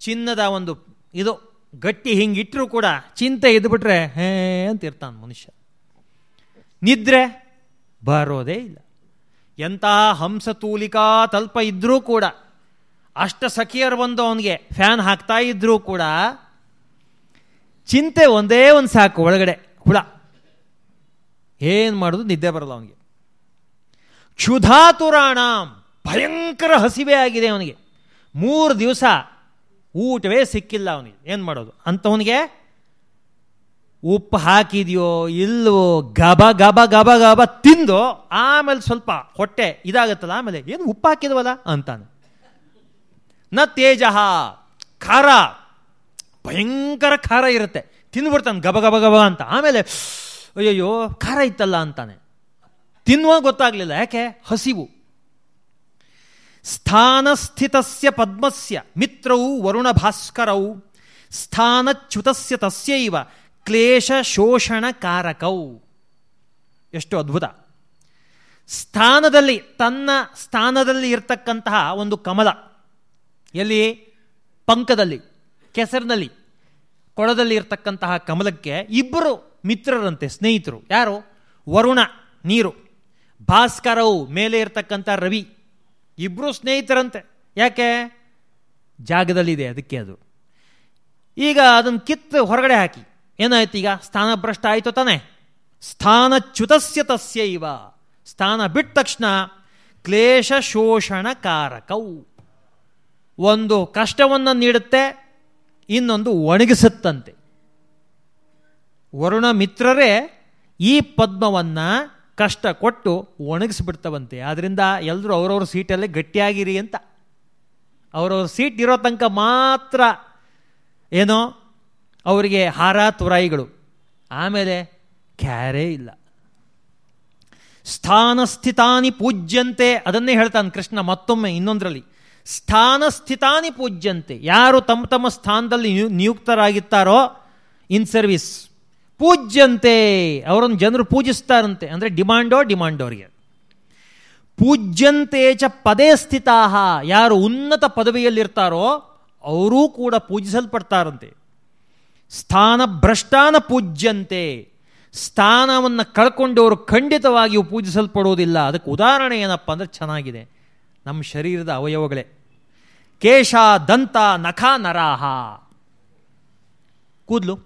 ಚಿನ್ನದ ಒಂದು ಇದು, ಗಟ್ಟಿ ಹಿಂಗಿಟ್ಟರೂ ಕೂಡ ಚಿಂತೆ ಇದ್ಬಿಟ್ರೆ ಹೇ ಅಂತ ಇರ್ತಾನೆ ಮನುಷ್ಯ. ನಿದ್ರೆ ಬರೋದೇ ಇಲ್ಲ. ಎಂತಹ ಹಂಸತೂಲಿಕಾ ತಲ್ಪ ಇದ್ದರೂ ಕೂಡ, ಅಷ್ಟ ಸಖಿಯರು ಬಂದು ಅವನಿಗೆ ಫ್ಯಾನ್ ಹಾಕ್ತಾ ಇದ್ರೂ ಕೂಡ, ಚಿಂತೆ ಒಂದೇ ಒಂದು ಸಾಕು ಒಳಗಡೆ, ಹುಳ. ಏನು ಮಾಡೋದು? ನಿದ್ದೆ ಬರಲ್ಲ ಅವನಿಗೆ. ಕ್ಷುಧಾತುರಾಣ, ಭಯಂಕರ ಹಸಿವೆ ಆಗಿದೆ ಅವನಿಗೆ. ಮೂರು ದಿವಸ ಊಟವೇ ಸಿಕ್ಕಿಲ್ಲ ಅವನಿಗೆ. ಏನು ಮಾಡೋದು? ಅಂಥವನಿಗೆ ಉಪ್ಪು ಹಾಕಿದೆಯೋ ಇಲ್ಲವೋ ಗಬ ಗಬ ಗಬ ಗಬ ತಿಂದು ಆಮೇಲೆ ಸ್ವಲ್ಪ ಹೊಟ್ಟೆ ಇದಾಗತ್ತಲ್ಲ, ಆಮೇಲೆ ಏನು ಉಪ್ಪು ಹಾಕಿದ್ವಲ್ಲ ಅಂತಾನೆ. ನ ತೇಜ, ಖಾರ, ಭಯಂಕರ ಖಾರ ಇರುತ್ತೆ. ತಿಂದ್ಬಿಡ್ತಾನೆ ಗಬ ಗಬ ಗಬ ಅಂತ. ಆಮೇಲೆ, ಅಯ್ಯಯ್ಯೋ, ಖಾರ ಇತ್ತಲ್ಲ ಅಂತಾನೆ. ತಿನ್ನುವ ಗೊತ್ತಾಗಲಿಲ್ಲ. ಯಾಕೆ? ಹಸಿವು. ಸ್ಥಾನಸ್ಥಿತಸ್ಯ ಪದ್ಮಸ್ಯ ಮಿತ್ರವು ವರುಣ ಭಾಸ್ಕರೌ ಸ್ಥಾನಚ್ಯುತಸ್ಯ ತಸ್ಯೈವ. ಕ್ಲೇಶ ಶೋಷಣ ಕಾರಕೌ ಎಷ್ಟು ಅದ್ಭುತ. ಸ್ಥಾನದಲ್ಲಿ, ತನ್ನ ಸ್ಥಾನದಲ್ಲಿ ಇರ್ತಕ್ಕಂತಹ ಒಂದು ಕಮಲ. ಎಲ್ಲಿ? ಪಂಕದಲ್ಲಿ, ಕೆಸರಿನಲ್ಲಿ, ಕೊಳದಲ್ಲಿ ಇರ್ತಕ್ಕಂತಹ ಕಮಲಕ್ಕೆ ಇಬ್ಬರು ಮಿತ್ರರಂತೆ, ಸ್ನೇಹಿತರು. ಯಾರು? ವರುಣ, ನೀರು. ಭಾಸ್ಕರವು ಮೇಲೆ ಇರ್ತಕ್ಕಂಥ ರವಿ. ಇಬ್ಬರು ಸ್ನೇಹಿತರಂತೆ. ಯಾಕೆ? ಜಾಗದಲ್ಲಿದೆ, ಅದಕ್ಕೆ ಅದು. ಈಗ ಅದನ್ನು ಕಿತ್ತು ಹೊರಗಡೆ ಹಾಕಿ. ಏನಾಯ್ತು ಈಗ ಸ್ಥಾನಭ್ರಷ್ಟ ಆಯಿತು ತಾನೆ ಸ್ಥಾನಚ್ಯುತಸ್ಯ ತಸ್ಯ ಇವ ಸ್ಥಾನ ಬಿಟ್ಟ ತಕ್ಷಣ ಕ್ಲೇಶ ಶೋಷಣ ಕಾರಕವು ಒಂದು ಕಷ್ಟವನ್ನು ನೀಡುತ್ತೆ, ಇನ್ನೊಂದು ಒಣಗಿಸುತ್ತಂತೆ. ವರುಣ ಮಿತ್ರರೇ, ಈ ಪದ್ಮವನ್ನು ಕಷ್ಟ ಕೊಟ್ಟು ಒಣಗಿಸ್ಬಿಡ್ತವಂತೆ. ಆದ್ದರಿಂದ ಎಲ್ಲರೂ ಅವರವ್ರ ಸೀಟಲ್ಲೇ ಗಟ್ಟಿಯಾಗಿರಿ ಅಂತ. ಅವರವ್ರ ಸೀಟ್ ಇರೋ ತನಕ ಮಾತ್ರ, ಏನೋ ಅವರಿಗೆ ಹಾರ ತುರಾಯಿಗಳು. ಆಮೇಲೆ ಕ್ಯಾರೇ ಇಲ್ಲ. ಸ್ಥಾನಸ್ಥಿತಾನಿ ಪೂಜ್ಯಂತೆ ಅದನ್ನೇ ಹೇಳ್ತಾನೆ ಕೃಷ್ಣ ಮತ್ತೊಮ್ಮೆ ಇನ್ನೊಂದರಲ್ಲಿ. ಸ್ಥಾನಸ್ಥಿತಾನಿ ಪೂಜ್ಯಂತೆ. ಯಾರು ತಮ್ಮ ತಮ್ಮ ಸ್ಥಾನದಲ್ಲಿ ನಿಯುಕ್ತರಾಗಿತ್ತಾರೋ ಇನ್ ಸರ್ವಿಸ್. ಪೂಜ್ಯಂತೆ. ಅವರನ್ನು ಜನರು ಪೂಜಿಸ್ತಾರಂತೆ. ಅಂದರೆ ಡಿಮಾಂಡೋ ಡಿಮಾಂಡೋರಿಗೆ. ಅವರಿಗೆ ಪೂಜ್ಯಂತೆ ಚ ಪದೇ ಸ್ಥಿತಾ ಯಾರು ಉನ್ನತ ಪದವಿಯಲ್ಲಿರ್ತಾರೋ, ಅವರೂ ಕೂಡ ಪೂಜಿಸಲ್ಪಡ್ತಾರಂತೆ. ಸ್ಥಾನ ಭ್ರಷ್ಟಾನ ಪೂಜ್ಯಂತೆ ಸ್ಥಾನವನ್ನು ಕಳ್ಕೊಂಡವರು ಖಂಡಿತವಾಗಿಯೂ ಪೂಜಿಸಲ್ಪಡುವುದಿಲ್ಲ ಅದಕ್ಕೆ ಉದಾಹರಣೆ ಏನಪ್ಪ ಅಂದರೆ ಚೆನ್ನಾಗಿದೆ. ನಮ್ಮ ಶರೀರದ ಅವಯವಗಳೇ. ಕೇಶ ದಂತ ನಖ ನರಾಹ. ಕೂದಲು.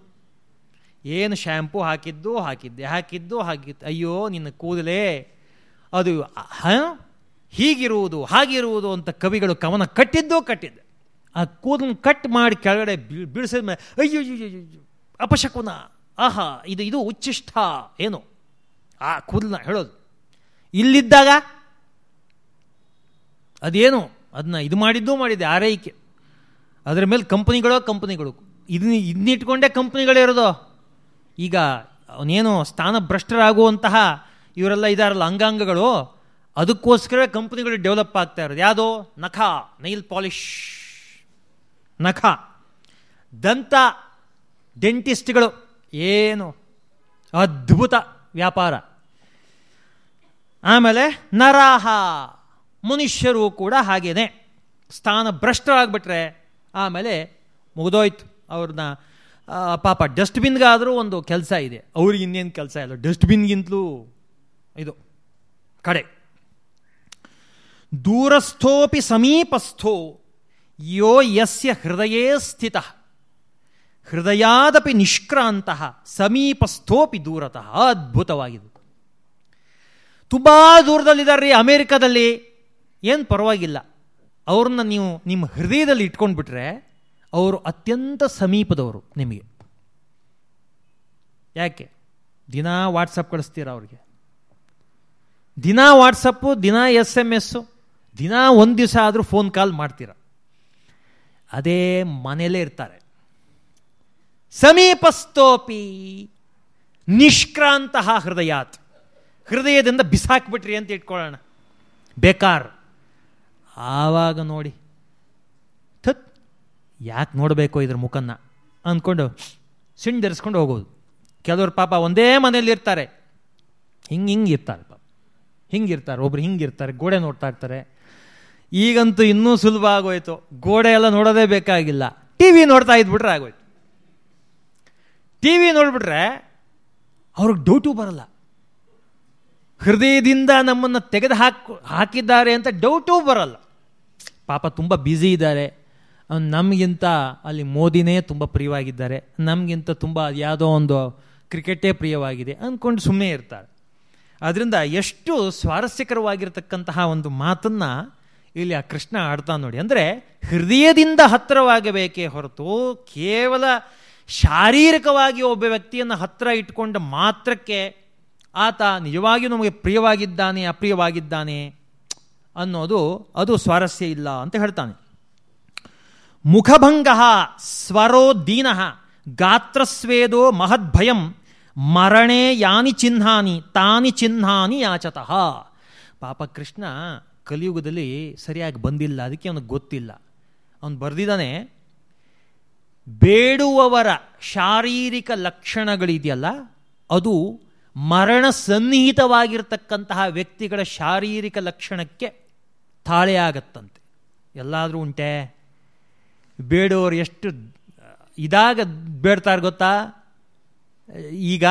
ಏನು ಶ್ಯಾಂಪು ಹಾಕಿದ್ದು, ಹಾಕಿದ್ದೆ, ಹಾಕಿದ್ದು ಹಾಕಿದ್ದು. ಅಯ್ಯೋ, ನಿನ್ನ ಕೂದಲೇ. ಅದು ಹೀಗಿರುವುದು, ಹಾಗಿರುವುದು ಅಂತ ಕವಿಗಳು ಕವನ ಕಟ್ಟಿದ್ದು ಕಟ್ಟಿದ್ದೆ. ಆ ಕೂದಲನ್ನು ಕಟ್ ಮಾಡಿ ಕೆಳಗಡೆ ಬೀಳಿಸಿದ ಮೇಲೆ ಅಯ್ಯೋ ಅಪಶಕುನ, ಆಹಾ, ಇದು ಇದು ಉಚ್ಚಿಷ್ಟ, ಏನು? ಆ ಕೂದಲನ್ನ ಹೇಳೋದು. ಇಲ್ಲಿದ್ದಾಗ ಅದೇನು? ಅದನ್ನ ಇದು ಮಾಡಿದ್ದು ಮಾಡಿದೆ ಆರೈಕೆ ಅದರ ಮೇಲೆ ಕಂಪ್ನಿಗಳೋ, ಕಂಪ್ನಿಗಳು. ಇದನ್ನ ಇದನ್ನಿಟ್ಕೊಂಡೇ ಕಂಪ್ನಿಗಳೇ ಇರೋದು. ಈಗ ಅವನೇನು ಸ್ಥಾನಭ್ರಷ್ಟರಾಗುವಂತಹ ಇವರೆಲ್ಲ ಇದಾರಲ್ಲ, ಅಂಗಾಂಗಗಳು, ಅದಕ್ಕೋಸ್ಕರವೇ ಕಂಪ್ನಿಗಳು ಡೆವಲಪ್ ಆಗ್ತಾ ಇರೋದು. ಯಾವುದೋ? ನಖ ನೈಲ್ ಪಾಲಿಶ್ ನಖ. ದಂತ ಡೆಂಟಿಸ್ಟ್ಗಳು ಏನು ಅದ್ಭುತ ವ್ಯಾಪಾರ. ಆಮೇಲೆ ನರಾಹ. ಮನುಷ್ಯರು ಕೂಡ ಹಾಗೇನೆ. ಸ್ಥಾನ ಭ್ರಷ್ಟರಾಗ್ಬಿಟ್ರೆ ಆಮೇಲೆ ಮುಗಿದೋಯ್ತು. ಅವ್ರನ್ನ ಪಾಪ ಡಸ್ಟ್ಬಿನ್ಗಾದರೂ ಒಂದು ಕೆಲಸ ಇದೆ. ಅವ್ರಿಗೆ ಇನ್ನೇನು ಕೆಲಸ ಇಲ್ಲ. ಡಸ್ಟ್ಬಿನ್ಗಿಂತಲೂ ಇದು ಕಡೆ. ದೂರಸ್ಥೋಪಿ ಸಮೀಪಸ್ಥೋ ಯೋ ಯಸ್ಯ ಹೃದಯೇ ಸ್ಥಿತ ಹೃದಯಾದಪಿ ನಿಷ್ಕ್ರಾಂತ ಸಮೀಪಸ್ಥೋಪಿ ದೂರತಃ ಅದ್ಭುತವಾಗಿದೆ ತುಂಬ ದೂರದಲ್ಲಿದ್ದಾರೆ ರೀ ಅಮೇರಿಕಾದಲ್ಲಿ. ಏನು ಪರವಾಗಿಲ್ಲ. ಅವ್ರನ್ನ ನೀವು ನಿಮ್ಮ ಹೃದಯದಲ್ಲಿ ಇಟ್ಕೊಂಡ್ಬಿಟ್ರೆ ಅವರು ಅತ್ಯಂತ ಸಮೀಪದವರು ನಿಮಗೆ. ಯಾಕೆ? ದಿನಾ ವಾಟ್ಸಪ್ ಕಳಿಸ್ತೀರ ಅವ್ರಿಗೆ? ದಿನಾ ವಾಟ್ಸಪ್ಪು ದಿನಾ ಎಸ್ ಎಂ ಎಸ್ಸು ದಿನಾ ಒಂದು ದಿವಸ ಆದರೂ ಫೋನ್ ಕಾಲ್ ಮಾಡ್ತೀರ? ಅದೇ ಮನೆಯಲ್ಲೇ ಇರ್ತಾರೆ. ಸಮೀಪಸ್ಥೋಪಿ ನಿಷ್ಕ್ರಾಂತ ಹೃದಯಾತ್. ಹೃದಯದಿಂದ ಬಿಸಾಕ್ಬಿಟ್ರಿ ಅಂತ ಇಟ್ಕೊಳ್ಳೋಣ. ಬೇಕಾರ. ಆವಾಗ ನೋಡಿ, ಥತ್, ಯಾಕೆ ನೋಡಬೇಕು ಇದ್ರ ಮುಖನ್ನ ಅಂದ್ಕೊಂಡು ಸಿಣ್ಣ ಧರಿಸ್ಕೊಂಡು ಹೋಗೋದು. ಕೆಲವರು ಪಾಪ ಒಂದೇ ಮನೇಲಿ ಇರ್ತಾರೆ. ಹಿಂಗೆ ಹಿಂಗೆ ಇರ್ತಾರೆ ಪಾಪ. ಹಿಂಗಿರ್ತಾರೆ ಒಬ್ರು ಹಿಂಗಿರ್ತಾರೆ ಗೋಡೆ ನೋಡ್ತಾ ಇರ್ತಾರೆ. ಈಗಂತೂ ಇನ್ನೂ ಸುಲಭ ಆಗೋಯ್ತು. ಗೋಡೆ ಎಲ್ಲ ನೋಡೋದೇ ಬೇಕಾಗಿಲ್ಲ. ಟಿ ವಿ ನೋಡ್ತಾ ಇದ್ಬಿಟ್ರೆ ಆಗೋಯ್ತು. ಟಿ ವಿ ನೋಡ್ಬಿಟ್ರೆ ಅವ್ರಿಗೆ ಡೌಟು ಬರಲ್ಲ. ಹೃದಯದಿಂದ ನಮ್ಮನ್ನು ತೆಗೆದು ಹಾಕಿ, ಹಾಕಿದ್ದಾರೆ ಅಂತ ಡೌಟು ಬರಲ್ಲ. ಪಾಪ ತುಂಬ ಬ್ಯುಸಿ ಇದ್ದಾರೆ. ನಮಗಿಂತ ಅಲ್ಲಿ ಮೋದಿನೇ ತುಂಬ ಪ್ರಿಯವಾಗಿದ್ದಾರೆ. ನಮಗಿಂತ ತುಂಬ ಯಾವುದೋ ಒಂದು ಕ್ರಿಕೆಟೇ ಪ್ರಿಯವಾಗಿದೆ ಅಂದ್ಕೊಂಡು ಸುಮ್ಮನೆ ಇರ್ತಾರೆ. ಅದರಿಂದ ಎಷ್ಟು ಸ್ವಾರಸ್ಯಕರವಾಗಿರತಕ್ಕಂತಹ ಒಂದು ಮಾತನ್ನು ಇಲ್ಲಿ ಆ ಕೃಷ್ಣ ಆಡ್ತಾ ನೋಡಿ. ಅಂದರೆ ಹೃದಯದಿಂದ ಹತ್ತಿರವಾಗಬೇಕೇ ಹೊರತು ಕೇವಲ ಶಾರೀರಿಕವಾಗಿ ಒಬ್ಬ ವ್ಯಕ್ತಿಯನ್ನು ಹತ್ತಿರ ಇಟ್ಕೊಂಡ ಮಾತ್ರಕ್ಕೆ ಆತ ನಿಜವಾಗಿಯೂ ನಮಗೆ ಪ್ರಿಯವಾಗಿದ್ದಾನೆ, ಅಪ್ರಿಯವಾಗಿದ್ದಾನೆ ಅನ್ನೋದು ಅದು ಸ್ವಾರಸ್ಯ ಇಲ್ಲ ಅಂತ ಹೇಳ್ತಾನೆ. ಮುಖಭಂಗ ಸ್ವರೋ ದೀನ ಗಾತ್ರಸ್ವೇದೋ ಮಹದ್ಭಯಂ ಮರಣೇ ಯಾನಿ ಚಿಹ್ನಾನಿ ತಾನಿ ಚಿಹ್ನಾನಿ ಯಾಚತಃ. ಪಾಪ ಕೃಷ್ಣ ಕಲಿಯುಗದಲ್ಲಿ ಸರಿಯಾಗಿ ಬಂದಿಲ್ಲ, ಅದಕ್ಕೆ ಅವನಿಗೆ ಗೊತ್ತಿಲ್ಲ. ಅವನು ಬರೆದಿದ್ದಾನೆ, ಬೇಡುವವರ ಶಾರೀರಿಕ ಲಕ್ಷಣಗಳಿದೆಯಲ್ಲ, ಅದು ಮರಣ ಸನ್ನಿಹಿತವಾಗಿರ್ತಕ್ಕಂತಹ ವ್ಯಕ್ತಿಗಳ ಶಾರೀರಿಕ ಲಕ್ಷಣಕ್ಕೆ ತಾಳೆಯಾಗತ್ತಂತೆ ಎಲ್ಲಾದರೂ ಉಂಟೆ ಬೇಡುವವರು ಎಷ್ಟು ಇದಾಗ ಬೇಡ್ತಾರೆ ಗೊತ್ತಾ? ಈಗ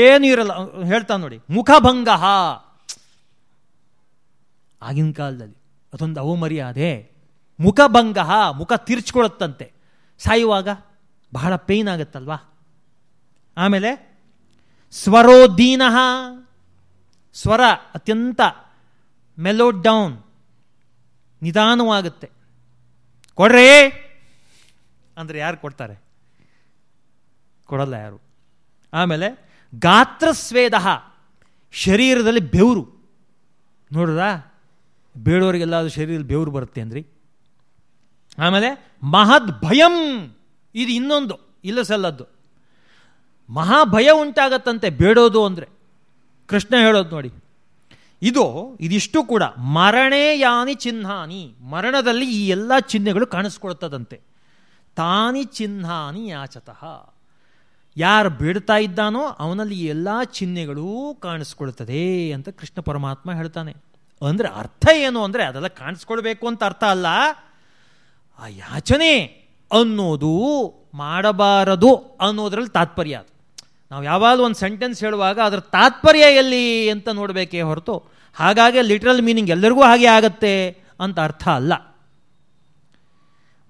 ಏನು ಇರಲ್ಲ, ಹೇಳ್ತಾನೆ ನೋಡಿ ಮುಖಭಂಗ ಆಗಿನ ಕಾಲದಲ್ಲಿ. ಅದೊಂದು ಅವಮರ್ಯಾದೆ. ಮುಖಭಂಗ ಮುಖ ತಿರ್ಚ್ಕೊಳತ್ತಂತೆ. ಸಾಯುವಾಗ ಬಹಳ ಪೇಯ್ನ್ ಆಗತ್ತಲ್ವಾ? ಆಮೇಲೆ ಸ್ವರೋದೀನ ಸ್ವರ ಅತ್ಯಂತ ಮೆಲೋಡ್ ಡೌನ್ ನಿಧಾನವಾಗುತ್ತೆ. ಕೊಡ್ರಿ! ಅಂದರೆ ಯಾರು ಕೊಡ್ತಾರೆ? ಕೊಡಲ್ಲ ಯಾರು? ಆಮೇಲೆ ಗಾತ್ರಸ್ವೇದ, ಶರೀರದಲ್ಲಿ ಬೆವರು. ನೋಡ್ರಾ ಬೇಡೋರಿಗೆಲ್ಲ ಅದು ಶರೀರದಲ್ಲಿ ಬೆವರು ಬರುತ್ತೆ ಅಂದ್ರಿ? ಆಮೇಲೆ ಮಹದ್ ಭಯಂ ಇದು ಇನ್ನೊಂದು, ಇಲ್ಲ ಸಲ್ಲದ್ದು. ಮಹಾಭಯ ಉಂಟಾಗತ್ತಂತೆ ಬೇಡೋದು ಅಂದರೆ. ಕೃಷ್ಣ ಹೇಳೋದು ನೋಡಿ. ಇದು, ಇದಿಷ್ಟು ಕೂಡ ಮರಣೇ ಯಾನಿ ಚಿಹ್ನಾನಿ ಮರಣದಲ್ಲಿ ಈ ಎಲ್ಲ ಚಿಹ್ನೆಗಳು ಕಾಣಿಸ್ಕೊಳ್ತದಂತೆ. ತಾನಿ ಚಿಹ್ನಾನಿ ಯಾಚತಃ. ಯಾರು ಬೇಡ್ತಾ ಇದ್ದಾನೋ ಅವನಲ್ಲಿ ಎಲ್ಲ ಚಿಹ್ನೆಗಳೂ ಕಾಣಿಸ್ಕೊಳ್ತದೆ ಅಂತ ಕೃಷ್ಣ ಪರಮಾತ್ಮ ಹೇಳ್ತಾನೆ. ಅಂದರೆ ಅರ್ಥ ಏನು ಅಂದರೆ ಅದೆಲ್ಲ ಕಾಣಿಸ್ಕೊಳ್ಬೇಕು ಅಂತ ಅರ್ಥ ಅಲ್ಲ. ಆ ಯಾಚನೆ ಅನ್ನೋದು ಮಾಡಬಾರದು ಅನ್ನೋದ್ರಲ್ಲಿ ತಾತ್ಪರ್ಯ ಅದು. ನಾವು ಯಾವಾಗಲೂ ಒಂದು ಸೆಂಟೆನ್ಸ್ ಹೇಳುವಾಗ ಅದರ ತಾತ್ಪರ್ಯ ಎಲ್ಲಿ ಅಂತ ನೋಡಬೇಕೇ ಹೊರತು ಹಾಗಾಗಿ ಲಿಟ್ರಲ್ ಮೀನಿಂಗ್ ಎಲ್ಲರಿಗೂ ಹಾಗೆ ಆಗತ್ತೆ ಅಂತ ಅರ್ಥ ಅಲ್ಲ.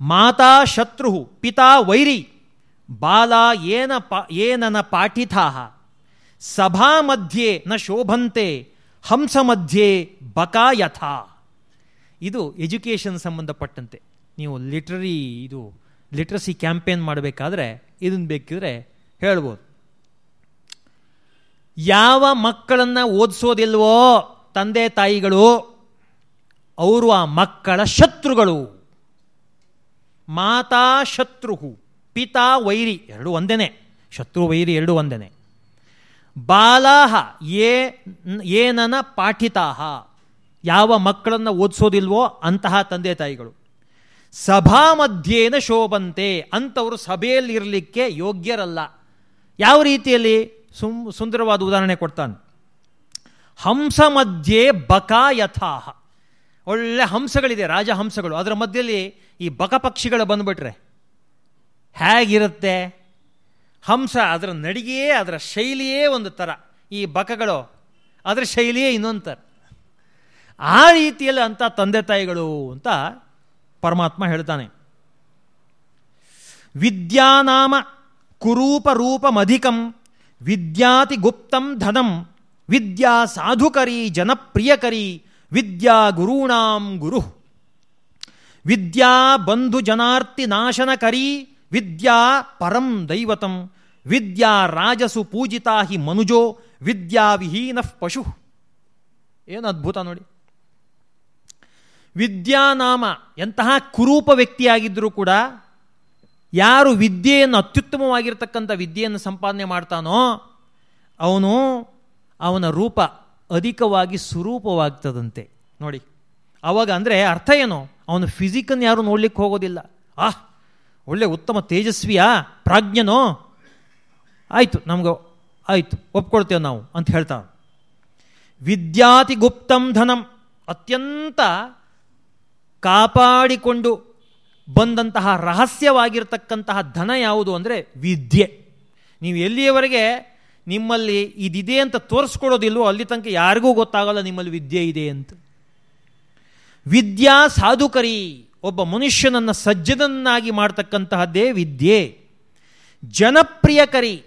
ಮಾತಾ ಶತ್ರು ಪಿತಾ ವೈರಿ, ಬಾಲ ಏನ ಪಾ, ಏನನ ಪಾಠಿತಾ ಸಭಾ ಮಧ್ಯೆ ನ ಶೋಭಂತೆ ಹಂಸ ಮಧ್ಯೆ ಬಕಾ ಯಥಾ. ಇದು ಎಜುಕೇಷನ್ ಸಂಬಂಧಪಟ್ಟಂತೆ. ನೀವು ಲಿಟ್ರರಿ, ಇದು ಲಿಟ್ರಸಿ ಕ್ಯಾಂಪೇನ್ ಮಾಡಬೇಕಾದ್ರೆ ಇದನ್ನು ಬೇಕಿದ್ರೆ ಹೇಳ್ಬೋದು. ಯಾವ ಮಕ್ಕಳನ್ನು ಓದಿಸೋದಿಲ್ವೋ ತಂದೆ ತಾಯಿಗಳು, ಅವರು ಆ ಮಕ್ಕಳ ಶತ್ರುಗಳು. ಮಾತಾ ಶತ್ರು ಪಿತಾ ವೈರಿ, ಎರಡು ಒಂದೇನೆ. ಶತ್ರು ವೈರಿ ಎರಡು ಒಂದೇನೆ. ಬಾಲಾಹ ಏ ಏನನ ಪಾಠಿತಾಹ. ಯಾವ ಮಕ್ಕಳನ್ನು ಓದಿಸೋದಿಲ್ವೋ ಅಂತಹ ತಂದೆ ತಾಯಿಗಳು. ಸಭಾ ಮಧ್ಯೇನ ಶೋಭಂತೆ ಅಂಥವರು ಸಭೆಯಲ್ಲಿರಲಿಕ್ಕೆ ಯೋಗ್ಯರಲ್ಲ. ಯಾವ ರೀತಿಯಲ್ಲಿ? ಸುಂ, ಸುಂದರವಾದ ಉದಾಹರಣೆ ಕೊಡ್ತಾನೆ. ಹಂಸ ಮಧ್ಯೆ ಬಕಾ ಯಥಾಹ ಒಳ್ಳೆ ಹಂಸಗಳಿದೆ, ರಾಜಹಂಸಗಳು. ಅದರ ಮಧ್ಯದಲ್ಲಿ ಈ ಬಕ ಪಕ್ಷಿಗಳು ಬಂದುಬಿಟ್ರೆ. ಹೇಗಿರುತ್ತೆ? ಹಂಸ ಅದರ ನಡಿಗೆಯೇ, ಅದರ ಶೈಲಿಯೇ ಒಂದು ಥರ ಈ ಬಕಗಳು ಅದರ ಶೈಲಿಯೇ ಇನ್ನೊಂದು ಥರ ಆ ರೀತಿಯಲ್ಲಿ ಅಂಥ ತಂದೆ ತಾಯಿಗಳು ಅಂತ ಪರಮಾತ್ಮ ಹೇಳ್ತಾನೆ. ವಿದ್ಯಾನಾಮ ಕುರೂಪ ರೂಪಮಧಿಕಂ, ವಿದ್ಯಾತಿ ಗುಪ್ತಂ ಧನಂ, ವಿದ್ಯಾ ಸಾಧುಕರಿ ಜನಪ್ರಿಯಕರಿ, ವಿದ್ಯಾ ಗುರುಣಾಂ ಗುರು. ವಿದ್ಯಾ ಬಂಧು ಜನಾರ್ತಿ ನಾಶನಕರಿ ವಿದ್ಯಾ ಪರಂ ದೈವತಂ, ವಿದ್ಯಾ ರಾಜಸು ಪೂಜಿತಾ ಹಿ ಮನುಜೋ, ವಿದ್ಯಾ ವಿಹೀನ ಪಶು. ಏನು ಅದ್ಭುತ ನೋಡಿ. ವಿದ್ಯಾನಾಮ ಎಂತಹ ಕುರೂಪ ವ್ಯಕ್ತಿಯಾಗಿದ್ದರೂ ಕೂಡ ಯಾರು ವಿದ್ಯೆಯನ್ನು ಅತ್ಯುತ್ತಮವಾಗಿರ್ತಕ್ಕಂಥ ವಿದ್ಯೆಯನ್ನು ಸಂಪಾದನೆ ಮಾಡ್ತಾನೋ, ಅವನು ಅವನ ರೂಪ ಅಧಿಕವಾಗಿ ಸ್ವರೂಪವಾಗ್ತದಂತೆ ನೋಡಿ, ಅವಾಗ ಅಂದರೆ ಅರ್ಥ ಏನು? ಅವನು ಫಿಸಿಕನ್ನು ಯಾರು ನೋಡ್ಲಿಕ್ಕೆ ಹೋಗೋದಿಲ್ಲ. ಆಹ್ ಒಳ್ಳೆ ಉತ್ತಮ ತೇಜಸ್ವಿಯಾ ಪ್ರಾಜ್ಞನೋ? ಆಯಿತು, ನಮ್ಗೆ, ಆಯಿತು, ಒಪ್ಕೊಳ್ತೇವೆ ನಾವು ಅಂತ ಹೇಳ್ತಾ ವಿದ್ಯಾತಿ ಗುಪ್ತಂ ಧನಂ, ಅತ್ಯಂತ ಕಾಪಾಡಿಕೊಂಡು ಬಂದಂತಹ ರಹಸ್ಯವಾಗಿರ್ತಕ್ಕಂತಹ ಧನ ಯಾವುದು ಅಂದರೆ ವಿದ್ಯೆ. ನೀವು ಎಲ್ಲಿಯವರೆಗೆ ನಿಮ್ಮಲ್ಲಿ ಇದಿದೆ ಅಂತ ತೋರಿಸ್ಕೊಡೋದಿಲ್ವೋ ಅಲ್ಲಿ ತನಕ ಯಾರಿಗೂ ಗೊತ್ತಾಗಲ್ಲ ನಿಮ್ಮಲ್ಲಿ ವಿದ್ಯೆ ಇದೆ ಅಂತ. ವಿದ್ಯಾ ಸಾಧುಕರಿ. ಒಬ್ಬ ಮನುಷ್ಯನನ್ನು ಸಜ್ಜನನ್ನಾಗಿ ಮಾಡ್ತಕ್ಕಂತಹದ್ದೇ ವಿದ್ಯೆ ಜನಪ್ರಿಯಕರಿ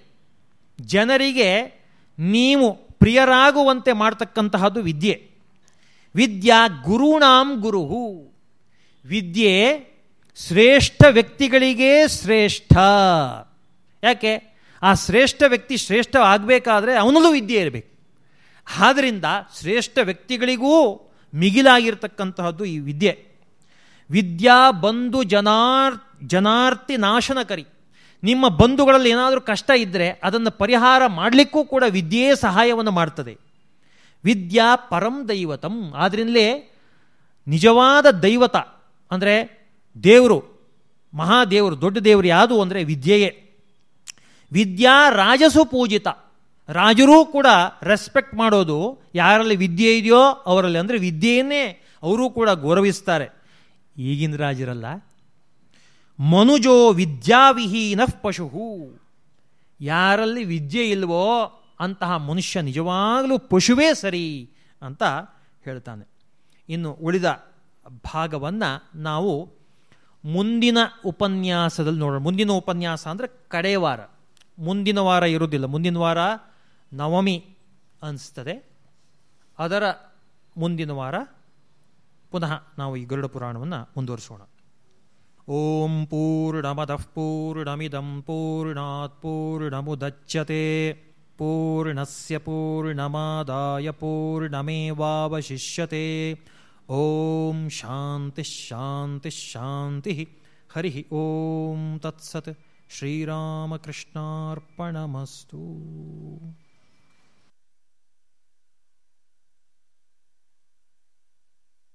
ಜನರಿಗೆ ನೀವು ಪ್ರಿಯರಾಗುವಂತೆ ಮಾಡ್ತಕ್ಕಂತಹದ್ದು ವಿದ್ಯೆ. ವಿದ್ಯಾ ಗುರುಣಾಂ ಗುರುಹು. ವಿದ್ಯೆ ಶ್ರೇಷ್ಠ ವ್ಯಕ್ತಿಗಳಿಗೆ ಶ್ರೇಷ್ಠ. ಯಾಕೆ? ಆ ಶ್ರೇಷ್ಠ ವ್ಯಕ್ತಿ ಶ್ರೇಷ್ಠ ಆಗಬೇಕಾದ್ರೆ ಅವನಲ್ಲೂ ವಿದ್ಯೆ ಇರಬೇಕು. ಆದ್ದರಿಂದ ಶ್ರೇಷ್ಠ ವ್ಯಕ್ತಿಗಳಿಗೂ ಮಿಗಿಲಾಗಿರ್ತಕ್ಕಂತಹದ್ದು ಈ ವಿದ್ಯೆ. ವಿದ್ಯಾ ಬಂಧು ಜನಾರ್, ಜನಾರ್ತಿ ನಾಶನಕರಿ. ನಿಮ್ಮ ಬಂಧುಗಳಲ್ಲಿ ಏನಾದರೂ ಕಷ್ಟ ಇದ್ದರೆ ಅದನ್ನು ಪರಿಹಾರ ಮಾಡಲಿಕ್ಕೂ ಕೂಡ ವಿದ್ಯೆಯೇ ಸಹಾಯವನ್ನು ಮಾಡ್ತದೆ. ವಿದ್ಯಾ ಪರಂ ದೈವತಂ. ಆದ್ರಿಂದಲೇ ನಿಜವಾದ ದೈವತ, ಅಂದರೆ ದೇವರು, ಮಹಾದೇವರು, ದೊಡ್ಡ ದೇವರು ಯಾವುದು ಅಂದರೆ ವಿದ್ಯೆಯೇ. ವಿದ್ಯಾ ರಾಜಸು ಪೂಜಿತ. ರಾಜರೂ ಕೂಡ ರೆಸ್ಪೆಕ್ಟ್ ಮಾಡೋದು ಯಾರಲ್ಲಿ ವಿದ್ಯೆ ಇದೆಯೋ ಅವರಲ್ಲಿ, ಅಂದರೆ ವಿದ್ಯೆಯನ್ನೇ ಅವರೂ ಕೂಡ ಗೌರವಿಸ್ತಾರೆ. ಈಗಿನ ರಾಜರಲ್ಲ. ಮನುಜೋ ವಿದ್ಯಾವಿಹೀನ ಪಶು ಯಾರಲ್ಲಿ ವಿದ್ಯೆ ಇಲ್ವೋ ಅಂತಹ ಮನುಷ್ಯ ನಿಜವಾಗಲೂ ಪಶುವೇ ಸರಿ ಅಂತ ಹೇಳ್ತಾನೆ. ಇನ್ನು ಉಳಿದ ಭಾಗವನ್ನು ನಾವು ಮುಂದಿನ ಉಪನ್ಯಾಸದಲ್ಲಿ ನೋಡೋಣ. ಮುಂದಿನ ಉಪನ್ಯಾಸ ಅಂದರೆ ಕಡೆಯ ವಾರ. ಮುಂದಿನ ವಾರ ಇರುವುದಿಲ್ಲ. ಮುಂದಿನ ವಾರ ನವಮಿ ಅನಿಸ್ತದೆ. ಅದರ ಮುಂದಿನ ವಾರ ಪುನಃ ನಾವು ಈ ಗರುಡ ಪುರಾಣವನ್ನು ಮುಂದುವರಿಸೋಣ ಓಂ ಪೂರ್ಣಮದಃ ಪೂರ್ಣಮಿದಂ ಪೂರ್ಣಾತ್ ಪೂರ್ಣಮುದಚ್ಯತೆ ಪೂರ್ಣಸ್ಯ ಪೂರ್ಣಮಾದಾಯ ಪೂರ್ಣಮೇವಾವಶಿಷ್ಯತೆ ಓಂ ಶಾಂತಿ ಶಾಂತಿ ಶಾಂತಿ ಹರಿ ಓಂ ತತ್ಸತ್ ಶ್ರೀರಾಮಕೃಷ್ಣಾರ್ಪಣಮಸ್ತು